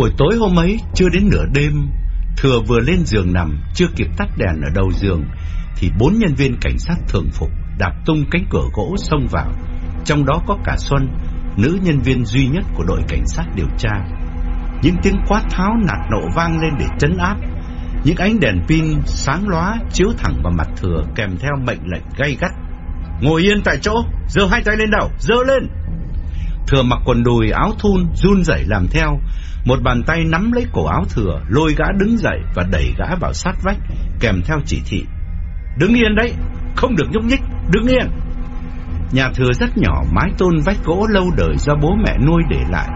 Buổi tối hôm ấy, chưa đến nửa đêm, thừa vừa lên giường nằm, chưa kịp tắt đèn ở đầu giường, thì bốn nhân viên cảnh sát thường phục đạp tung cánh cửa gỗ xông vào. Trong đó có cả Xuân, nữ nhân viên duy nhất của đội cảnh sát điều tra. Những tiếng quát tháo nạt nộ vang lên để chấn áp. Những ánh đèn pin sáng lóa chiếu thẳng vào mặt thừa kèm theo mệnh lệnh gay gắt. Ngồi yên tại chỗ, giơ hai tay lên đầu, giơ lên. Thừa mặc quần đùi áo thun run rẩy làm theo, một bàn tay nắm lấy cổ áo thừa, lôi gã đứng dậy và đẩy gã vào sát vách, kèm theo chỉ thị. Đứng yên đấy, không được nhúc nhích, đứng yên. Nhà thừa rất nhỏ, mái tôn vách gỗ lâu đời do bố mẹ nuôi để lại.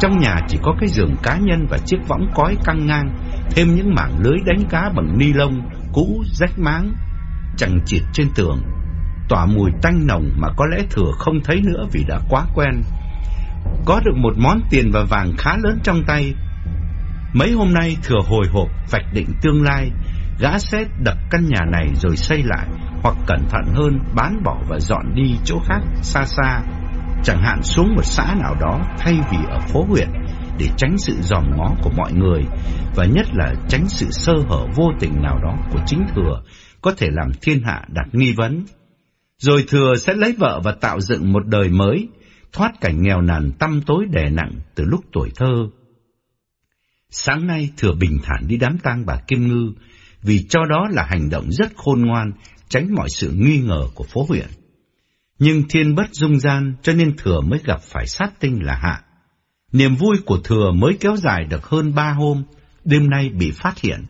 Trong nhà chỉ có cái giường cá nhân và chiếc võng cói căng ngang, thêm những mảng lưới đánh cá bằng ni lông, cũ, rách máng, chẳng chịt trên tường. Tỏa mùi tanh nồng mà có lẽ thừa không thấy nữa vì đã quá quen. Có được một món tiền và vàng khá lớn trong tay. Mấy hôm nay thừa hồi hộp vạch định tương lai, gã xét đập căn nhà này rồi xây lại, hoặc cẩn thận hơn bán bỏ và dọn đi chỗ khác xa xa, chẳng hạn xuống một xã nào đó thay vì ở phố huyện để tránh sự dòm ngó của mọi người và nhất là tránh sự sơ hở vô tình nào đó của chính thừa có thể làm thiên hạ đặt nghi vấn. Rồi thừa sẽ lấy vợ và tạo dựng một đời mới, thoát cảnh nghèo nàn tăm tối đè nặng từ lúc tuổi thơ. Sáng nay thừa bình thản đi đám tang bà Kim Ngư, vì cho đó là hành động rất khôn ngoan, tránh mọi sự nghi ngờ của phố huyện. Nhưng thiên bất dung gian cho nên thừa mới gặp phải sát tinh là hạ. Niềm vui của thừa mới kéo dài được hơn ba hôm, đêm nay bị phát hiện.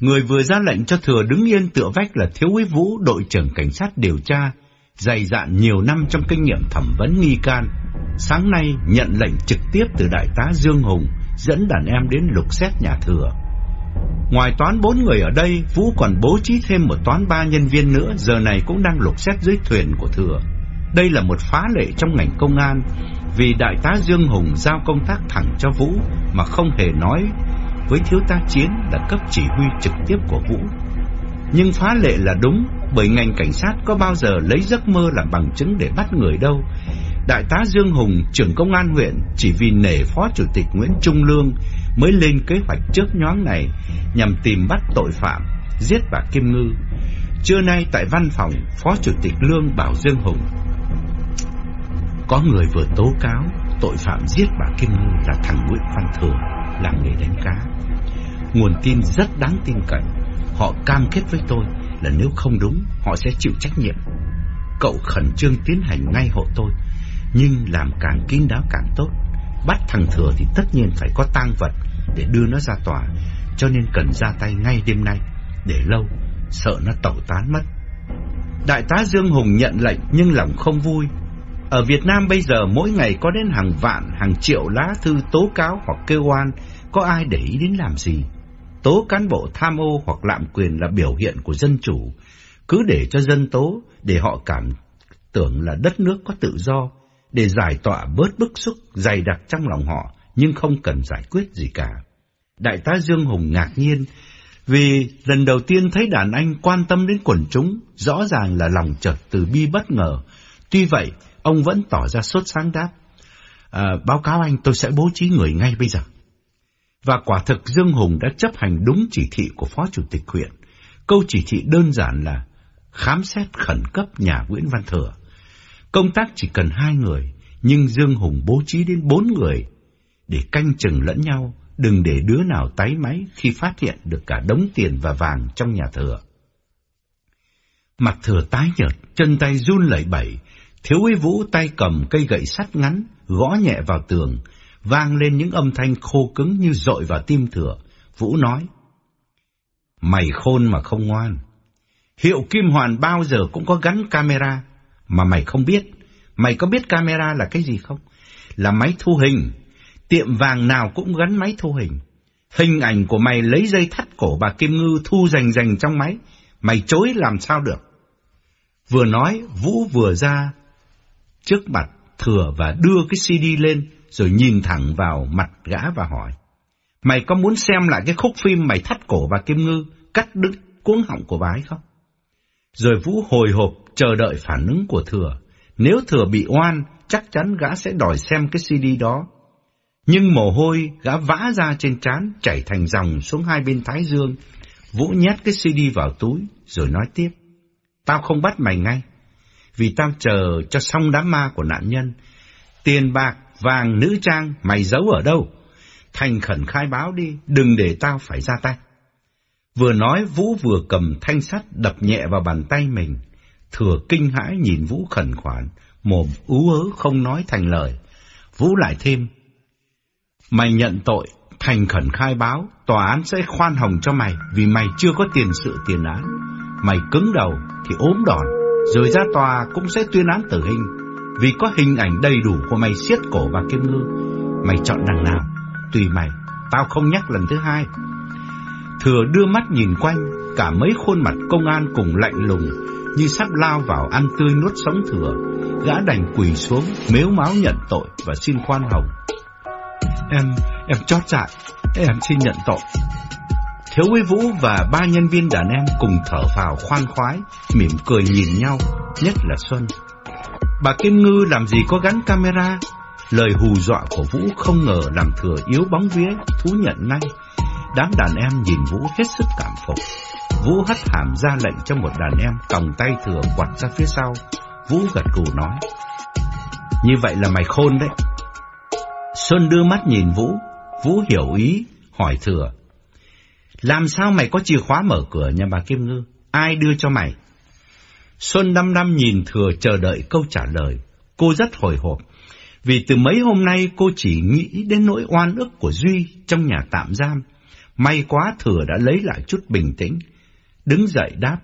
Người vừa ra lệnh cho thừa đứng yên tựa vách là thiếu úy Vũ, đội trưởng cảnh sát điều tra, dày dạn nhiều năm trong kinh nghiệm thẩm vấn nghi can. Sáng nay nhận lệnh trực tiếp từ đại tá Dương Hùng dẫn đàn em đến lục xét nhà thừa. Ngoài toán bốn người ở đây, Vũ còn bố trí thêm một toán ba nhân viên nữa, giờ này cũng đang lục xét dưới thuyền của thừa. Đây là một phá lệ trong ngành công an, vì đại tá Dương Hùng giao công tác thẳng cho Vũ mà không hề nói với thiếu tá Chiến là cấp chỉ huy trực tiếp của Vũ. Nhưng phá lệ là đúng, bởi ngành cảnh sát có bao giờ lấy giấc mơ làm bằng chứng để bắt người đâu. Đại tá Dương Hùng, trưởng công an huyện, chỉ vì nể phó chủ tịch Nguyễn Trung Lương mới lên kế hoạch trước nhóm này nhằm tìm bắt tội phạm, giết bà Kim Ngư. Trưa nay tại văn phòng, Phó Chủ tịch Lương bảo Dương Hùng có người vừa tố cáo tội phạm giết bà Kim Ngư là thằng Nguyễn Văn Thừa làm nghề đánh cá. Nguồn tin rất đáng tin cậy. Họ cam kết với tôi là nếu không đúng, họ sẽ chịu trách nhiệm. Cậu khẩn trương tiến hành ngay hộ tôi, nhưng làm càng kín đáo càng tốt. Bắt thằng Thừa thì tất nhiên phải có tang vật để đưa nó ra tòa, cho nên cần ra tay ngay đêm nay, để lâu, sợ nó tẩu tán mất. Đại tá Dương Hùng nhận lệnh nhưng lòng không vui. Ở Việt Nam bây giờ mỗi ngày có đến hàng vạn, hàng triệu lá thư tố cáo hoặc kêu oan, có ai để ý đến làm gì? Tố cán bộ tham ô hoặc lạm quyền là biểu hiện của dân chủ, cứ để cho dân tố, để họ cảm tưởng là đất nước có tự do, để giải tỏa bớt bức xúc dày đặc trong lòng họ, nhưng không cần giải quyết gì cả. Đại tá Dương Hùng ngạc nhiên vì lần đầu tiên thấy đàn anh quan tâm đến quần chúng, rõ ràng là lòng chợt từ bi bất ngờ. Tuy vậy, ông vẫn tỏ ra sốt sáng đáp. À, báo cáo anh tôi sẽ bố trí người ngay bây giờ. Và quả thực Dương Hùng đã chấp hành đúng chỉ thị của Phó Chủ tịch huyện. Câu chỉ thị đơn giản là khám xét khẩn cấp nhà Nguyễn Văn Thừa. Công tác chỉ cần hai người, nhưng Dương Hùng bố trí đến bốn người để canh chừng lẫn nhau, đừng để đứa nào tái máy khi phát hiện được cả đống tiền và vàng trong nhà thừa. Mặt thừa tái nhợt, chân tay run lẩy bẩy, thiếu úy vũ tay cầm cây gậy sắt ngắn, gõ nhẹ vào tường, vang lên những âm thanh khô cứng như dội vào tim thừa. Vũ nói, Mày khôn mà không ngoan. Hiệu Kim Hoàn bao giờ cũng có gắn camera, mà mày không biết. Mày có biết camera là cái gì không? Là máy thu hình. Tiệm vàng nào cũng gắn máy thu hình. Hình ảnh của mày lấy dây thắt cổ bà Kim Ngư thu rành rành trong máy. Mày chối làm sao được? Vừa nói, Vũ vừa ra trước mặt thừa và đưa cái CD lên rồi nhìn thẳng vào mặt gã và hỏi. Mày có muốn xem lại cái khúc phim mày thắt cổ bà Kim Ngư, cắt đứt cuống họng của bà ấy không? Rồi Vũ hồi hộp chờ đợi phản ứng của Thừa. Nếu Thừa bị oan, chắc chắn gã sẽ đòi xem cái CD đó. Nhưng mồ hôi gã vã ra trên trán chảy thành dòng xuống hai bên thái dương. Vũ nhét cái CD vào túi rồi nói tiếp. Tao không bắt mày ngay, vì tao chờ cho xong đám ma của nạn nhân. Tiền bạc, vàng, nữ trang, mày giấu ở đâu? Thành khẩn khai báo đi, đừng để tao phải ra tay. Vừa nói Vũ vừa cầm thanh sắt đập nhẹ vào bàn tay mình. Thừa kinh hãi nhìn Vũ khẩn khoản, mồm ú ớ không nói thành lời. Vũ lại thêm. Mày nhận tội, thành khẩn khai báo, tòa án sẽ khoan hồng cho mày vì mày chưa có tiền sự tiền án. Mày cứng đầu thì ốm đòn, rồi ra tòa cũng sẽ tuyên án tử hình. Vì có hình ảnh đầy đủ của mày siết cổ bà Kim Ngư. Mày chọn đằng nào, tùy mày, tao không nhắc lần thứ hai. Thừa đưa mắt nhìn quanh, cả mấy khuôn mặt công an cùng lạnh lùng, như sắp lao vào ăn tươi nuốt sống thừa. Gã đành quỳ xuống, mếu máu nhận tội và xin khoan hồng. Em, em chót dại, em xin nhận tội. Thiếu úy Vũ và ba nhân viên đàn em cùng thở phào khoan khoái, mỉm cười nhìn nhau, nhất là Xuân. Bà Kim Ngư làm gì có gắn camera, lời hù dọa của Vũ không ngờ làm thừa yếu bóng vía, thú nhận ngay. Đám đàn em nhìn Vũ hết sức cảm phục. Vũ hất hàm ra lệnh cho một đàn em còng tay thừa quạt ra phía sau. Vũ gật gù nói. Như vậy là mày khôn đấy. Sơn đưa mắt nhìn Vũ. Vũ hiểu ý, hỏi thừa. Làm sao mày có chìa khóa mở cửa nhà bà Kim Ngư? Ai đưa cho mày? Xuân năm năm nhìn thừa chờ đợi câu trả lời. Cô rất hồi hộp. Vì từ mấy hôm nay cô chỉ nghĩ đến nỗi oan ức của Duy trong nhà tạm giam. May quá thừa đã lấy lại chút bình tĩnh. Đứng dậy đáp.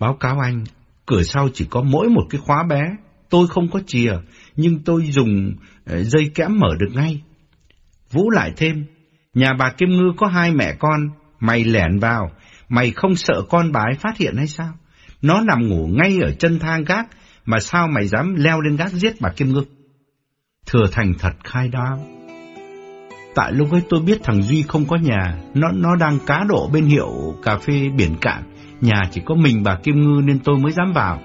Báo cáo anh, cửa sau chỉ có mỗi một cái khóa bé. Tôi không có chìa, nhưng tôi dùng ờ, dây kẽm mở được ngay. Vũ lại thêm. Nhà bà Kim Ngư có hai mẹ con, mày lẻn vào, mày không sợ con bà ấy phát hiện hay sao? Nó nằm ngủ ngay ở chân thang gác, mà sao mày dám leo lên gác giết bà Kim Ngư? Thừa thành thật khai đao. Tại lúc ấy tôi biết thằng Duy không có nhà, nó nó đang cá độ bên hiệu cà phê biển cạn, nhà chỉ có mình bà Kim Ngư nên tôi mới dám vào.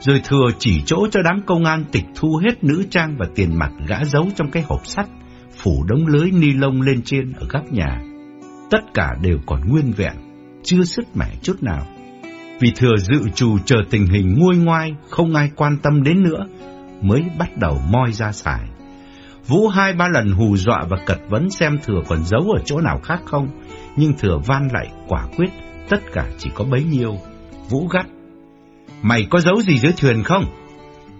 Rồi thừa chỉ chỗ cho đám công an tịch thu hết nữ trang và tiền mặt gã giấu trong cái hộp sắt, phủ đống lưới ni lông lên trên ở góc nhà. Tất cả đều còn nguyên vẹn, chưa sứt mẻ chút nào. Vì thừa dự trù chờ tình hình nguôi ngoai, không ai quan tâm đến nữa, mới bắt đầu moi ra xài. Vũ hai ba lần hù dọa và cật vấn xem thừa còn giấu ở chỗ nào khác không, nhưng thừa van lại quả quyết, tất cả chỉ có bấy nhiêu. Vũ gắt, mày có giấu gì dưới thuyền không?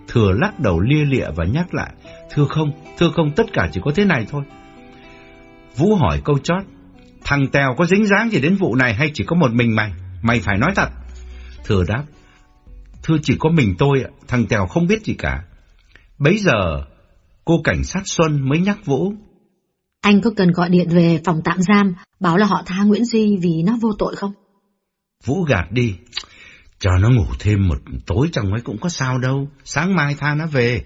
Thừa lắc đầu lia lịa và nhắc lại, thưa không, thưa không, tất cả chỉ có thế này thôi. Vũ hỏi câu chót, thằng Tèo có dính dáng gì đến vụ này hay chỉ có một mình mày? Mày phải nói thật. Thừa đáp, thưa chỉ có mình tôi, thằng Tèo không biết gì cả. Bấy giờ, cô cảnh sát Xuân mới nhắc Vũ. Anh có cần gọi điện về phòng tạm giam, báo là họ tha Nguyễn Duy vì nó vô tội không? Vũ gạt đi, cho nó ngủ thêm một tối trong ấy cũng có sao đâu, sáng mai tha nó về.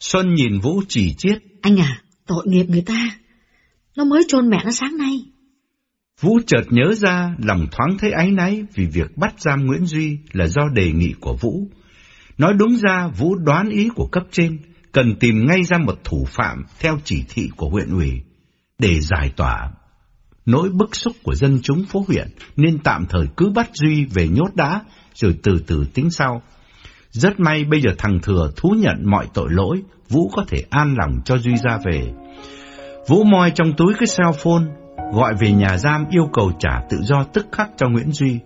Xuân nhìn Vũ chỉ chiết. Anh à, tội nghiệp người ta, nó mới chôn mẹ nó sáng nay. Vũ chợt nhớ ra lòng thoáng thấy áy náy vì việc bắt giam Nguyễn Duy là do đề nghị của Vũ. Nói đúng ra Vũ đoán ý của cấp trên, cần tìm ngay ra một thủ phạm theo chỉ thị của huyện ủy để giải tỏa nỗi bức xúc của dân chúng phố huyện nên tạm thời cứ bắt Duy về nhốt đã rồi từ từ tính sau. Rất may bây giờ thằng Thừa thú nhận mọi tội lỗi, Vũ có thể an lòng cho Duy ra về. Vũ moi trong túi cái cell phone, gọi về nhà giam yêu cầu trả tự do tức khắc cho Nguyễn Duy.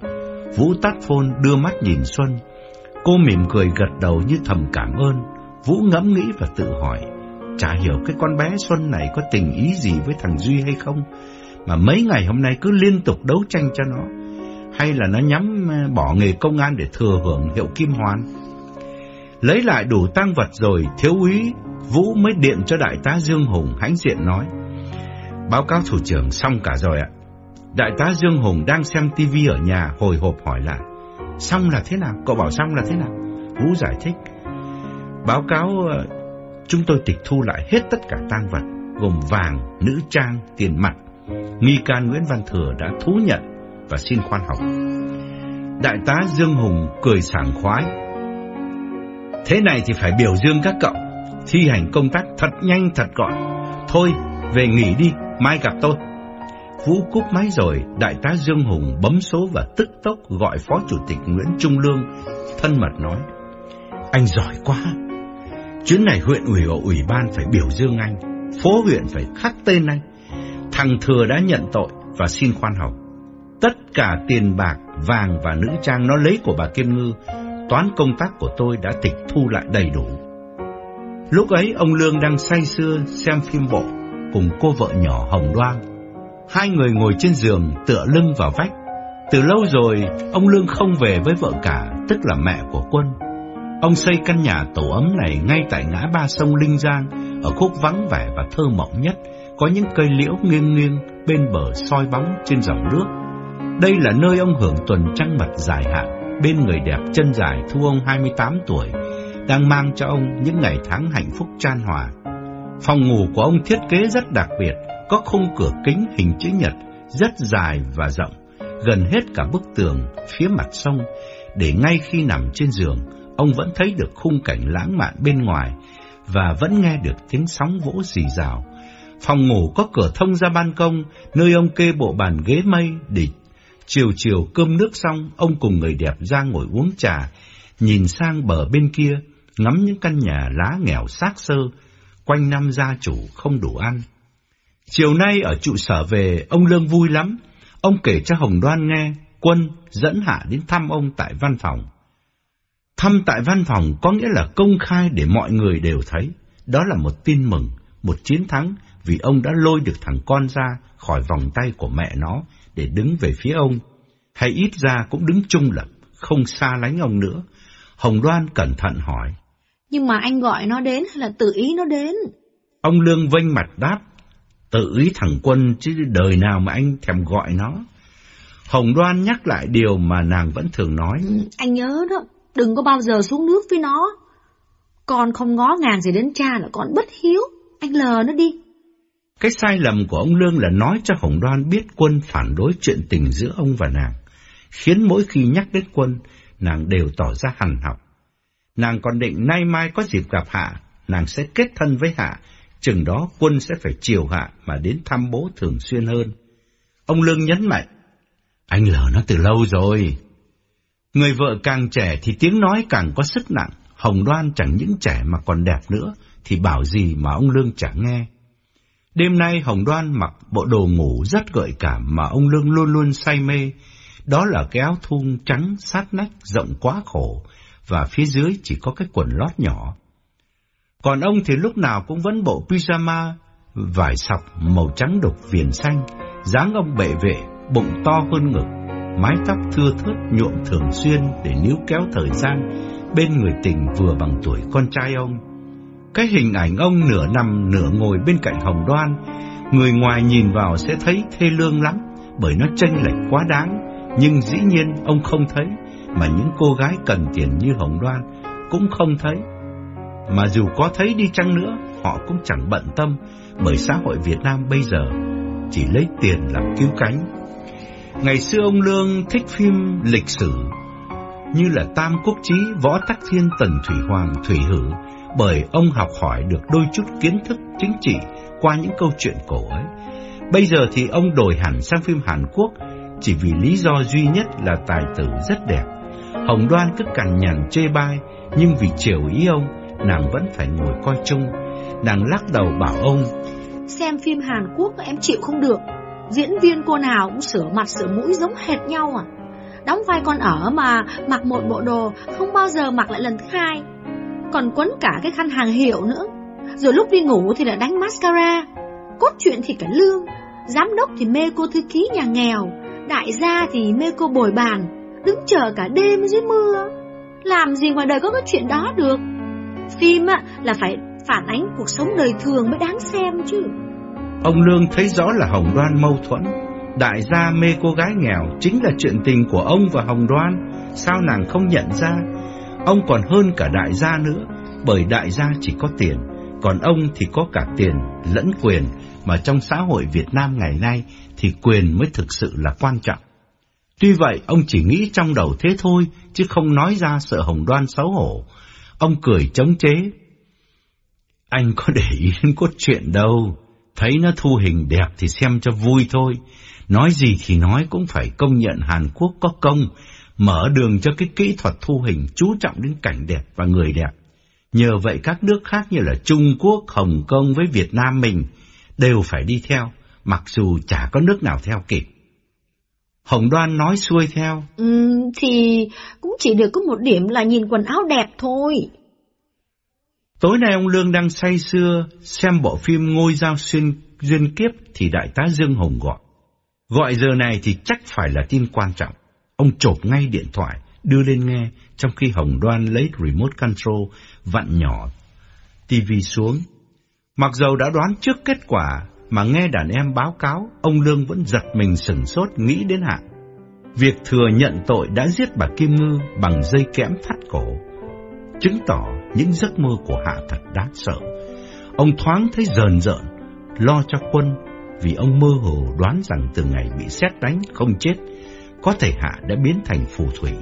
Vũ tắt phone đưa mắt nhìn Xuân. Cô mỉm cười gật đầu như thầm cảm ơn. Vũ ngẫm nghĩ và tự hỏi, chả hiểu cái con bé Xuân này có tình ý gì với thằng Duy hay không, mà mấy ngày hôm nay cứ liên tục đấu tranh cho nó, hay là nó nhắm ờ, bỏ nghề công an để thừa hưởng hiệu kim hoàn. Lấy lại đủ tăng vật rồi, thiếu úy Vũ mới điện cho đại tá Dương Hùng hãnh diện nói, báo cáo thủ trưởng xong cả rồi ạ. Đại tá Dương Hùng đang xem tivi ở nhà hồi hộp hỏi lại, xong là thế nào? Cậu bảo xong là thế nào? Vũ giải thích, Báo cáo ờ, chúng tôi tịch thu lại hết tất cả tang vật, gồm vàng, nữ trang, tiền mặt. Nghi can Nguyễn Văn Thừa đã thú nhận và xin khoan hồng. Đại tá Dương Hùng cười sảng khoái. Thế này thì phải biểu dương các cậu. thi hành công tác thật nhanh thật gọn. Thôi, về nghỉ đi, mai gặp tôi. Vũ cúp máy rồi, đại tá Dương Hùng bấm số và tức tốc gọi Phó Chủ tịch Nguyễn Trung Lương, thân mật nói. Anh giỏi quá. Chuyến này huyện ủy và ủy ban phải biểu dương anh, phố huyện phải khắc tên anh. Thằng Thừa đã nhận tội và xin khoan hồng. Tất cả tiền bạc, vàng và nữ trang nó lấy của bà Kim Ngư, toán công tác của tôi đã tịch thu lại đầy đủ. Lúc ấy ông Lương đang say sưa xem phim bộ cùng cô vợ nhỏ Hồng Đoan. Hai người ngồi trên giường tựa lưng vào vách. Từ lâu rồi ông Lương không về với vợ cả, tức là mẹ của Quân. Ông xây căn nhà tổ ấm này ngay tại ngã ba sông Linh Giang, ở khúc vắng vẻ và thơ mộng nhất, có những cây liễu nghiêng nghiêng bên bờ soi bóng trên dòng nước. Đây là nơi ông hưởng tuần trăng mật dài hạn, bên người đẹp chân dài thu ông 28 tuổi, đang mang cho ông những ngày tháng hạnh phúc tràn hòa. Phòng ngủ của ông thiết kế rất đặc biệt, có khung cửa kính hình chữ nhật, rất dài và rộng, gần hết cả bức tường phía mặt sông, để ngay khi nằm trên giường, ông vẫn thấy được khung cảnh lãng mạn bên ngoài và vẫn nghe được tiếng sóng vỗ rì rào. Phòng ngủ có cửa thông ra ban công, nơi ông kê bộ bàn ghế mây để chiều chiều cơm nước xong, ông cùng người đẹp ra ngồi uống trà, nhìn sang bờ bên kia, ngắm những căn nhà lá nghèo xác xơ quanh năm gia chủ không đủ ăn. Chiều nay ở trụ sở về, ông Lương vui lắm. Ông kể cho Hồng Đoan nghe, quân dẫn Hạ đến thăm ông tại văn phòng. Thăm tại văn phòng có nghĩa là công khai để mọi người đều thấy. Đó là một tin mừng, một chiến thắng vì ông đã lôi được thằng con ra khỏi vòng tay của mẹ nó để đứng về phía ông. Hay ít ra cũng đứng chung lập, không xa lánh ông nữa. Hồng Đoan cẩn thận hỏi. Nhưng mà anh gọi nó đến hay là tự ý nó đến? Ông Lương vênh mặt đáp, tự ý thằng Quân chứ đời nào mà anh thèm gọi nó. Hồng Đoan nhắc lại điều mà nàng vẫn thường nói. Ừ, anh nhớ đó, đừng có bao giờ xuống nước với nó. Con không ngó ngàng gì đến cha là con bất hiếu, anh lờ nó đi. Cái sai lầm của ông Lương là nói cho Hồng Đoan biết Quân phản đối chuyện tình giữa ông và nàng, khiến mỗi khi nhắc đến Quân, nàng đều tỏ ra hằn học. Nàng còn định nay mai có dịp gặp Hạ, nàng sẽ kết thân với Hạ, chừng đó Quân sẽ phải chiều Hạ mà đến thăm bố thường xuyên hơn. Ông Lương nhấn mạnh, anh lờ nó từ lâu rồi. Người vợ càng trẻ thì tiếng nói càng có sức nặng, Hồng Đoan chẳng những trẻ mà còn đẹp nữa, thì bảo gì mà ông Lương chẳng nghe. Đêm nay Hồng Đoan mặc bộ đồ ngủ rất gợi cảm mà ông Lương luôn luôn say mê, đó là cái áo thun trắng sát nách rộng quá khổ, và phía dưới chỉ có cái quần lót nhỏ. Còn ông thì lúc nào cũng vẫn bộ pyjama, vải sọc màu trắng đục viền xanh, dáng ông bệ vệ, bụng to hơn ngực, mái tóc thưa thớt nhuộm thường xuyên để níu kéo thời gian bên người tình vừa bằng tuổi con trai ông. Cái hình ảnh ông nửa nằm nửa ngồi bên cạnh Hồng Đoan, người ngoài nhìn vào sẽ thấy thê lương lắm, bởi nó chênh lệch quá đáng, nhưng dĩ nhiên ông không thấy, mà những cô gái cần tiền như Hồng Đoan cũng không thấy. Mà dù có thấy đi chăng nữa, họ cũng chẳng bận tâm, bởi xã hội Việt Nam bây giờ chỉ lấy tiền làm cứu cánh. Ngày xưa ông Lương thích phim lịch sử như là Tam Quốc Chí, Võ Tắc Thiên, Tần Thủy Hoàng, Thủy Hử, bởi ông học hỏi được đôi chút kiến thức chính trị qua những câu chuyện cổ ấy. Bây giờ thì ông đổi hẳn sang phim Hàn Quốc chỉ vì lý do duy nhất là tài tử rất đẹp. Hồng Đoan cứ cằn nhằn chê bai, nhưng vì chiều ý ông, nàng vẫn phải ngồi coi chung. Nàng lắc đầu bảo ông, Xem phim Hàn Quốc em chịu không được, diễn viên cô nào cũng sửa mặt sửa mũi giống hệt nhau à. Đóng vai con ở mà mặc một bộ đồ không bao giờ mặc lại lần thứ hai. Còn quấn cả cái khăn hàng hiệu nữa. Rồi lúc đi ngủ thì lại đánh mascara. Cốt truyện thì cả lương. Giám đốc thì mê cô thư ký nhà nghèo. Đại gia thì mê cô bồi bàn. Đứng chờ cả đêm dưới mưa. Làm gì ngoài đời có cái chuyện đó được. Phim á, là phải phản ánh cuộc sống đời thường mới đáng xem chứ. Ông Lương thấy rõ là Hồng Đoan mâu thuẫn. Đại gia mê cô gái nghèo chính là chuyện tình của ông và Hồng Đoan. Sao nàng không nhận ra? Ông còn hơn cả đại gia nữa, bởi đại gia chỉ có tiền, còn ông thì có cả tiền lẫn quyền, mà trong xã hội Việt Nam ngày nay thì quyền mới thực sự là quan trọng. Tuy vậy, ông chỉ nghĩ trong đầu thế thôi, chứ không nói ra sợ Hồng Đoan xấu hổ. Ông cười chống chế. Anh có để ý đến cốt truyện đâu. Thấy nó thu hình đẹp thì xem cho vui thôi. Nói gì thì nói cũng phải công nhận Hàn Quốc có công, mở đường cho cái kỹ thuật thu hình chú trọng đến cảnh đẹp và người đẹp. Nhờ vậy các nước khác như là Trung Quốc, Hồng Kông với Việt Nam mình đều phải đi theo, mặc dù chả có nước nào theo kịp. Hồng Đoan nói xuôi theo. Ừ, thì cũng chỉ được có một điểm là nhìn quần áo đẹp thôi. Tối nay ông Lương đang say sưa xem bộ phim Ngôi Giao Xuyên Duyên Kiếp thì đại tá Dương Hồng gọi. Gọi giờ này thì chắc phải là tin quan trọng. Ông chộp ngay điện thoại, đưa lên nghe, trong khi Hồng Đoan lấy remote control, vặn nhỏ TV xuống. Mặc dầu đã đoán trước kết quả, mà nghe đàn em báo cáo, ông Lương vẫn giật mình sừng sốt nghĩ đến Hạ. Việc thừa nhận tội đã giết bà Kim Ngư bằng dây kẽm thắt cổ, chứng tỏ những giấc mơ của Hạ thật đáng sợ. Ông thoáng thấy rờn rợn, lo cho quân, vì ông mơ hồ đoán rằng từ ngày bị xét đánh không chết, có thể Hạ đã biến thành phù thủy.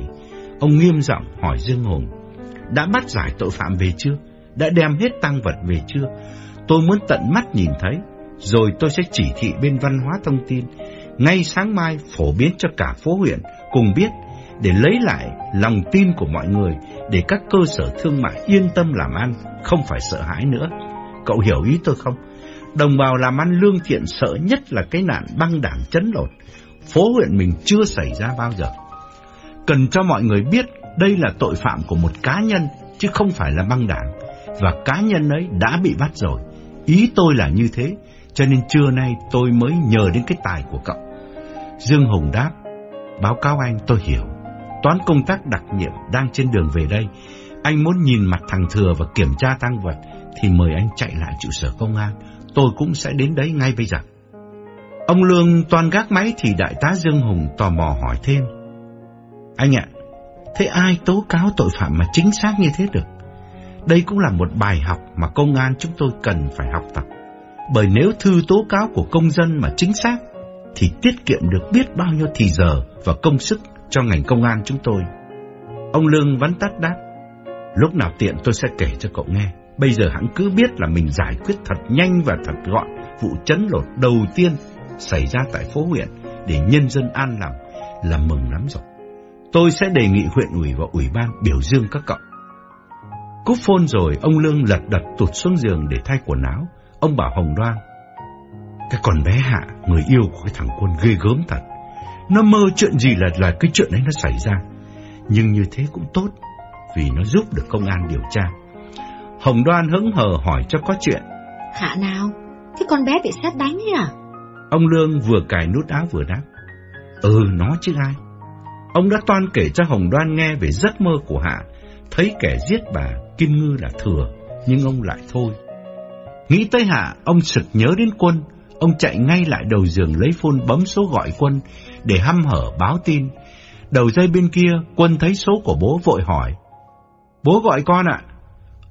Ông nghiêm giọng hỏi Dương Hùng, đã bắt giải tội phạm về chưa? Đã đem hết tăng vật về chưa? Tôi muốn tận mắt nhìn thấy, rồi tôi sẽ chỉ thị bên văn hóa thông tin, ngay sáng mai phổ biến cho cả phố huyện cùng biết, để lấy lại lòng tin của mọi người, để các cơ sở thương mại yên tâm làm ăn, không phải sợ hãi nữa. Cậu hiểu ý tôi không? Đồng bào làm ăn lương thiện sợ nhất là cái nạn băng đảng chấn lột. Phố huyện mình chưa xảy ra bao giờ. Cần cho mọi người biết đây là tội phạm của một cá nhân, chứ không phải là băng đảng. Và cá nhân ấy đã bị bắt rồi. Ý tôi là như thế, cho nên trưa nay tôi mới nhờ đến cái tài của cậu. Dương Hùng đáp, báo cáo anh tôi hiểu. Toán công tác đặc nhiệm đang trên đường về đây. Anh muốn nhìn mặt thằng Thừa và kiểm tra tăng vật thì mời anh chạy lại trụ sở công an. Tôi cũng sẽ đến đấy ngay bây giờ. Ông Lương toàn gác máy thì đại tá Dương Hùng tò mò hỏi thêm. Anh ạ, thế ai tố cáo tội phạm mà chính xác như thế được? Đây cũng là một bài học mà công an chúng tôi cần phải học tập. Bởi nếu thư tố cáo của công dân mà chính xác, thì tiết kiệm được biết bao nhiêu thì giờ và công sức cho ngành công an chúng tôi. Ông Lương vắn tắt đáp, lúc nào tiện tôi sẽ kể cho cậu nghe. Bây giờ hãng cứ biết là mình giải quyết thật nhanh và thật gọn vụ chấn lột đầu tiên xảy ra tại phố huyện để nhân dân an lòng là mừng lắm rồi. Tôi sẽ đề nghị huyện ủy và ủy ban biểu dương các cậu. Cúp phone rồi, ông Lương lật đật tụt xuống giường để thay quần áo. Ông bảo Hồng Đoan, cái con bé Hạ, người yêu của cái thằng quân ghê gớm thật. Nó mơ chuyện gì là là cái chuyện ấy nó xảy ra. Nhưng như thế cũng tốt, vì nó giúp được công an điều tra. Hồng Đoan hững hờ hỏi cho có chuyện. Hạ nào? Cái con bé bị xét đánh ấy à? Ông Lương vừa cài nút áo vừa đáp. Ừ, nó chứ ai. Ông đã toan kể cho Hồng Đoan nghe về giấc mơ của Hạ, thấy kẻ giết bà Kim Ngư là thừa, nhưng ông lại thôi. Nghĩ tới Hạ, ông sực nhớ đến quân, ông chạy ngay lại đầu giường lấy phone bấm số gọi quân để hăm hở báo tin. Đầu dây bên kia, quân thấy số của bố vội hỏi. Bố gọi con ạ.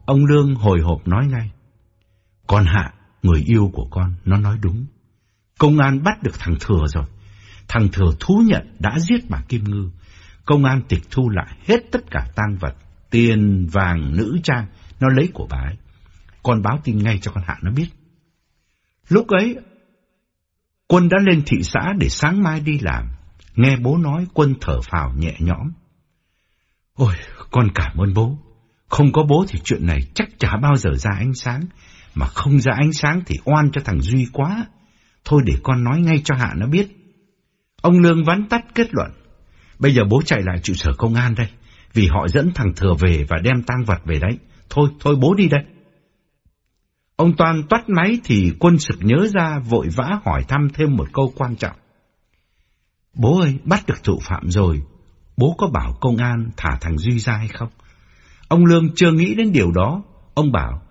Ông Lương hồi hộp nói ngay. Con Hạ, người yêu của con, nó nói đúng. Công an bắt được thằng Thừa rồi. Thằng Thừa thú nhận đã giết bà Kim Ngư. Công an tịch thu lại hết tất cả tang vật, tiền, vàng, nữ trang, nó lấy của bà ấy. Con báo tin ngay cho con Hạ nó biết. Lúc ấy, quân đã lên thị xã để sáng mai đi làm. Nghe bố nói quân thở phào nhẹ nhõm. Ôi, con cảm ơn bố. Không có bố thì chuyện này chắc chả bao giờ ra ánh sáng. Mà không ra ánh sáng thì oan cho thằng Duy quá. Thôi để con nói ngay cho Hạ nó biết. Ông Lương vắn tắt kết luận. Bây giờ bố chạy lại trụ sở công an đây. Vì họ dẫn thằng Thừa về và đem tang vật về đấy. Thôi, thôi bố đi đây. Ông Toàn toát máy thì quân sực nhớ ra vội vã hỏi thăm thêm một câu quan trọng. Bố ơi, bắt được thủ phạm rồi. Bố có bảo công an thả thằng Duy ra hay không? Ông Lương chưa nghĩ đến điều đó. Ông bảo,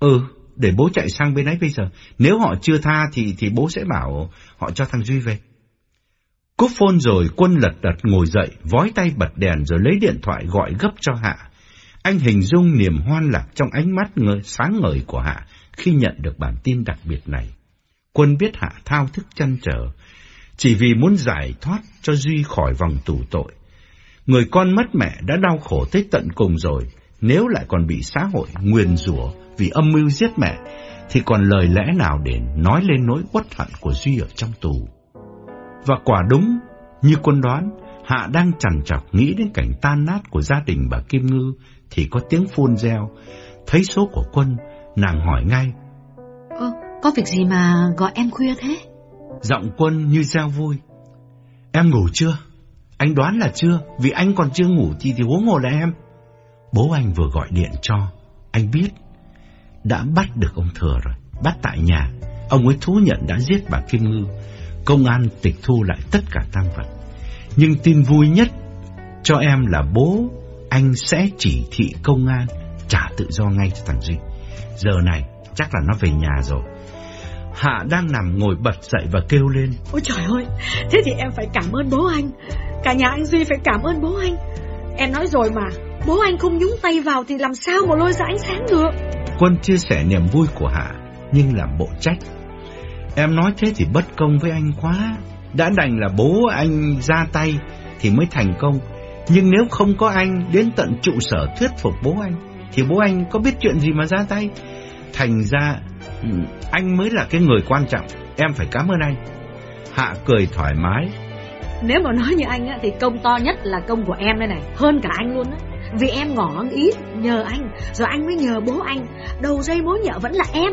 ừ, để bố chạy sang bên ấy bây giờ. Nếu họ chưa tha thì thì bố sẽ bảo họ cho thằng Duy về. Cúp phone rồi, quân lật đật ngồi dậy, vói tay bật đèn rồi lấy điện thoại gọi gấp cho Hạ. Anh hình dung niềm hoan lạc trong ánh mắt ngời, sáng ngời của Hạ khi nhận được bản tin đặc biệt này. Quân biết Hạ thao thức chăn trở, chỉ vì muốn giải thoát cho Duy khỏi vòng tù tội. Người con mất mẹ đã đau khổ tới tận cùng rồi, nếu lại còn bị xã hội nguyền rủa vì âm mưu giết mẹ, thì còn lời lẽ nào để nói lên nỗi uất hận của Duy ở trong tù. Và quả đúng, như quân đoán, Hạ đang chằn chọc nghĩ đến cảnh tan nát của gia đình bà Kim Ngư, thì có tiếng phun reo. Thấy số của quân, nàng hỏi ngay. Ơ, có việc gì mà gọi em khuya thế? Giọng quân như reo vui. Em ngủ chưa? Anh đoán là chưa, vì anh còn chưa ngủ thì thì huống hồ là em. Bố anh vừa gọi điện cho, anh biết. Đã bắt được ông Thừa rồi, bắt tại nhà. Ông ấy thú nhận đã giết bà Kim Ngư. Công an tịch thu lại tất cả tang vật. Nhưng tin vui nhất cho em là bố anh sẽ chỉ thị công an trả tự do ngay cho thằng Duy. Giờ này chắc là nó về nhà rồi. Hạ đang nằm ngồi bật dậy và kêu lên. Ôi trời ơi, thế thì em phải cảm ơn bố anh. Cả nhà anh Duy phải cảm ơn bố anh. Em nói rồi mà, bố anh không nhúng tay vào thì làm sao mà lôi ra ánh sáng được. Quân chia sẻ niềm vui của Hạ, nhưng làm bộ trách. Em nói thế thì bất công với anh quá. Đã đành là bố anh ra tay thì mới thành công. Nhưng nếu không có anh đến tận trụ sở thuyết phục bố anh, thì bố anh có biết chuyện gì mà ra tay. Thành ra, ừ, anh mới là cái người quan trọng. Em phải cảm ơn anh. Hạ cười thoải mái. Nếu mà nói như anh á, thì công to nhất là công của em đây này, hơn cả anh luôn á. Vì em ngỏ ý nhờ anh, rồi anh mới nhờ bố anh, đầu dây mối nhợ vẫn là em.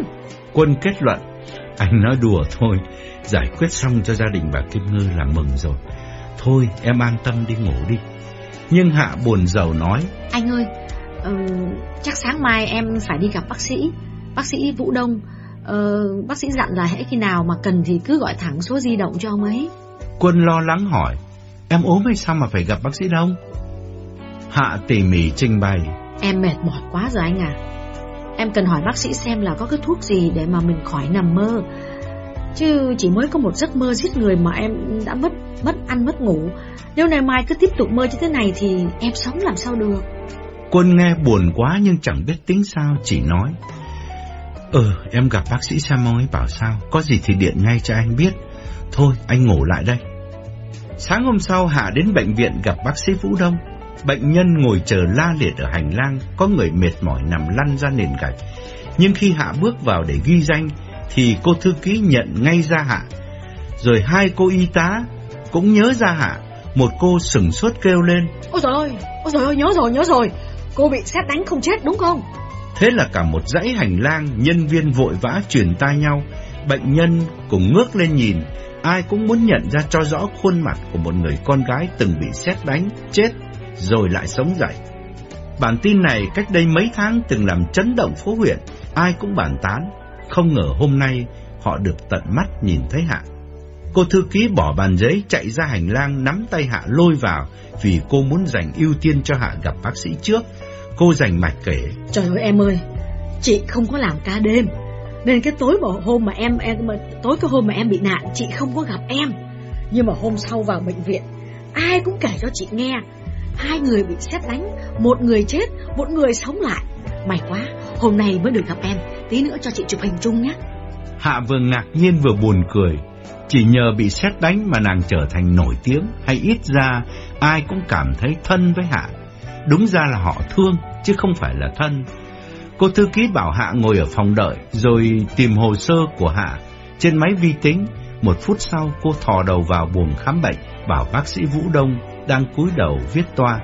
Quân kết luận, anh nói đùa thôi, giải quyết xong cho gia đình bà Kim Ngư là mừng rồi. Thôi em an tâm đi ngủ đi. Nhưng Hạ buồn giàu nói, Anh ơi, ừ, chắc sáng mai em phải đi gặp bác sĩ, bác sĩ Vũ Đông. Ờ, bác sĩ dặn là hãy khi nào mà cần thì cứ gọi thẳng số di động cho ông ấy. Quân lo lắng hỏi, em ốm hay sao mà phải gặp bác sĩ Đông? Hạ tỉ mỉ trình bày, Em mệt mỏi quá rồi anh à. Em cần hỏi bác sĩ xem là có cái thuốc gì để mà mình khỏi nằm mơ. Chứ chỉ mới có một giấc mơ giết người mà em đã mất mất ăn mất ngủ. Nếu ngày mai cứ tiếp tục mơ như thế này thì em sống làm sao được. Quân nghe buồn quá nhưng chẳng biết tính sao, chỉ nói. Ừ, em gặp bác sĩ Sam ấy bảo sao, có gì thì điện ngay cho anh biết. Thôi, anh ngủ lại đây. Sáng hôm sau, Hạ đến bệnh viện gặp bác sĩ Vũ Đông. Bệnh nhân ngồi chờ la liệt ở hành lang, có người mệt mỏi nằm lăn ra nền gạch. Nhưng khi Hạ bước vào để ghi danh, thì cô thư ký nhận ngay ra Hạ. Rồi hai cô y tá cũng nhớ ra Hạ, một cô sừng sốt kêu lên. Ôi trời ơi, ôi trời ơi, nhớ rồi, nhớ rồi. Cô bị xét đánh không chết đúng không? Thế là cả một dãy hành lang, nhân viên vội vã truyền tai nhau. Bệnh nhân cùng ngước lên nhìn, ai cũng muốn nhận ra cho rõ khuôn mặt của một người con gái từng bị xét đánh, chết, rồi lại sống dậy. Bản tin này cách đây mấy tháng từng làm chấn động phố huyện, ai cũng bàn tán. Không ngờ hôm nay họ được tận mắt nhìn thấy Hạ. Cô thư ký bỏ bàn giấy chạy ra hành lang nắm tay Hạ lôi vào vì cô muốn dành ưu tiên cho Hạ gặp bác sĩ trước. Cô dành mạch kể. Trời ơi em ơi, chị không có làm ca đêm. Nên cái tối mà hôm mà em, em mà tối cái hôm mà em bị nạn chị không có gặp em. Nhưng mà hôm sau vào bệnh viện, ai cũng kể cho chị nghe. Hai người bị xét đánh, một người chết, một người sống lại. May quá, hôm nay mới được gặp em, tí nữa cho chị chụp hình chung nhé. Hạ vừa ngạc nhiên vừa buồn cười. Chỉ nhờ bị xét đánh mà nàng trở thành nổi tiếng hay ít ra ai cũng cảm thấy thân với Hạ. Đúng ra là họ thương chứ không phải là thân. Cô thư ký bảo Hạ ngồi ở phòng đợi rồi tìm hồ sơ của Hạ trên máy vi tính. Một phút sau cô thò đầu vào buồng khám bệnh bảo bác sĩ Vũ Đông đang cúi đầu viết toa.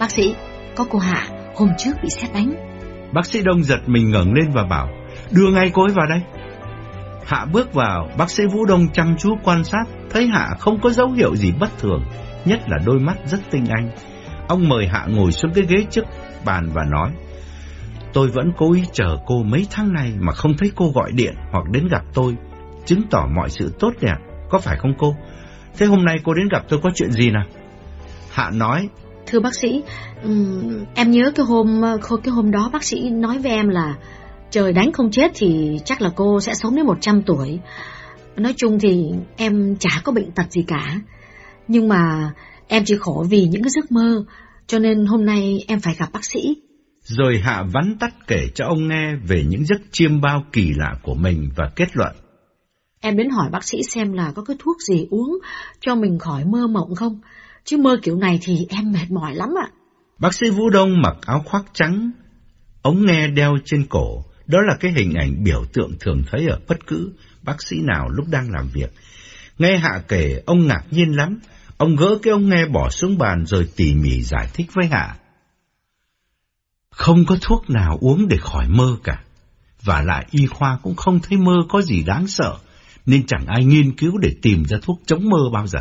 Bác sĩ, có cô Hạ hôm trước bị xét đánh. Bác sĩ Đông giật mình ngẩng lên và bảo đưa ngay cô ấy vào đây. Hạ bước vào, bác sĩ Vũ Đông chăm chú quan sát, thấy Hạ không có dấu hiệu gì bất thường, nhất là đôi mắt rất tinh anh. Ông mời Hạ ngồi xuống cái ghế trước bàn và nói, Tôi vẫn cố ý chờ cô mấy tháng nay mà không thấy cô gọi điện hoặc đến gặp tôi, chứng tỏ mọi sự tốt đẹp, có phải không cô? Thế hôm nay cô đến gặp tôi có chuyện gì nào? Hạ nói, Thưa bác sĩ, um, em nhớ cái hôm cái hôm đó bác sĩ nói với em là trời đánh không chết thì chắc là cô sẽ sống đến 100 tuổi. Nói chung thì em chả có bệnh tật gì cả. Nhưng mà em chỉ khổ vì những cái giấc mơ, cho nên hôm nay em phải gặp bác sĩ. Rồi Hạ vắn tắt kể cho ông nghe về những giấc chiêm bao kỳ lạ của mình và kết luận. Em đến hỏi bác sĩ xem là có cái thuốc gì uống cho mình khỏi mơ mộng không? Chứ mơ kiểu này thì em mệt mỏi lắm ạ. Bác sĩ Vũ Đông mặc áo khoác trắng, ống nghe đeo trên cổ. Đó là cái hình ảnh biểu tượng thường thấy ở bất cứ bác sĩ nào lúc đang làm việc. Nghe Hạ kể, ông ngạc nhiên lắm. Ông gỡ cái ống nghe bỏ xuống bàn rồi tỉ mỉ giải thích với Hạ. Không có thuốc nào uống để khỏi mơ cả. Và lại y khoa cũng không thấy mơ có gì đáng sợ, nên chẳng ai nghiên cứu để tìm ra thuốc chống mơ bao giờ.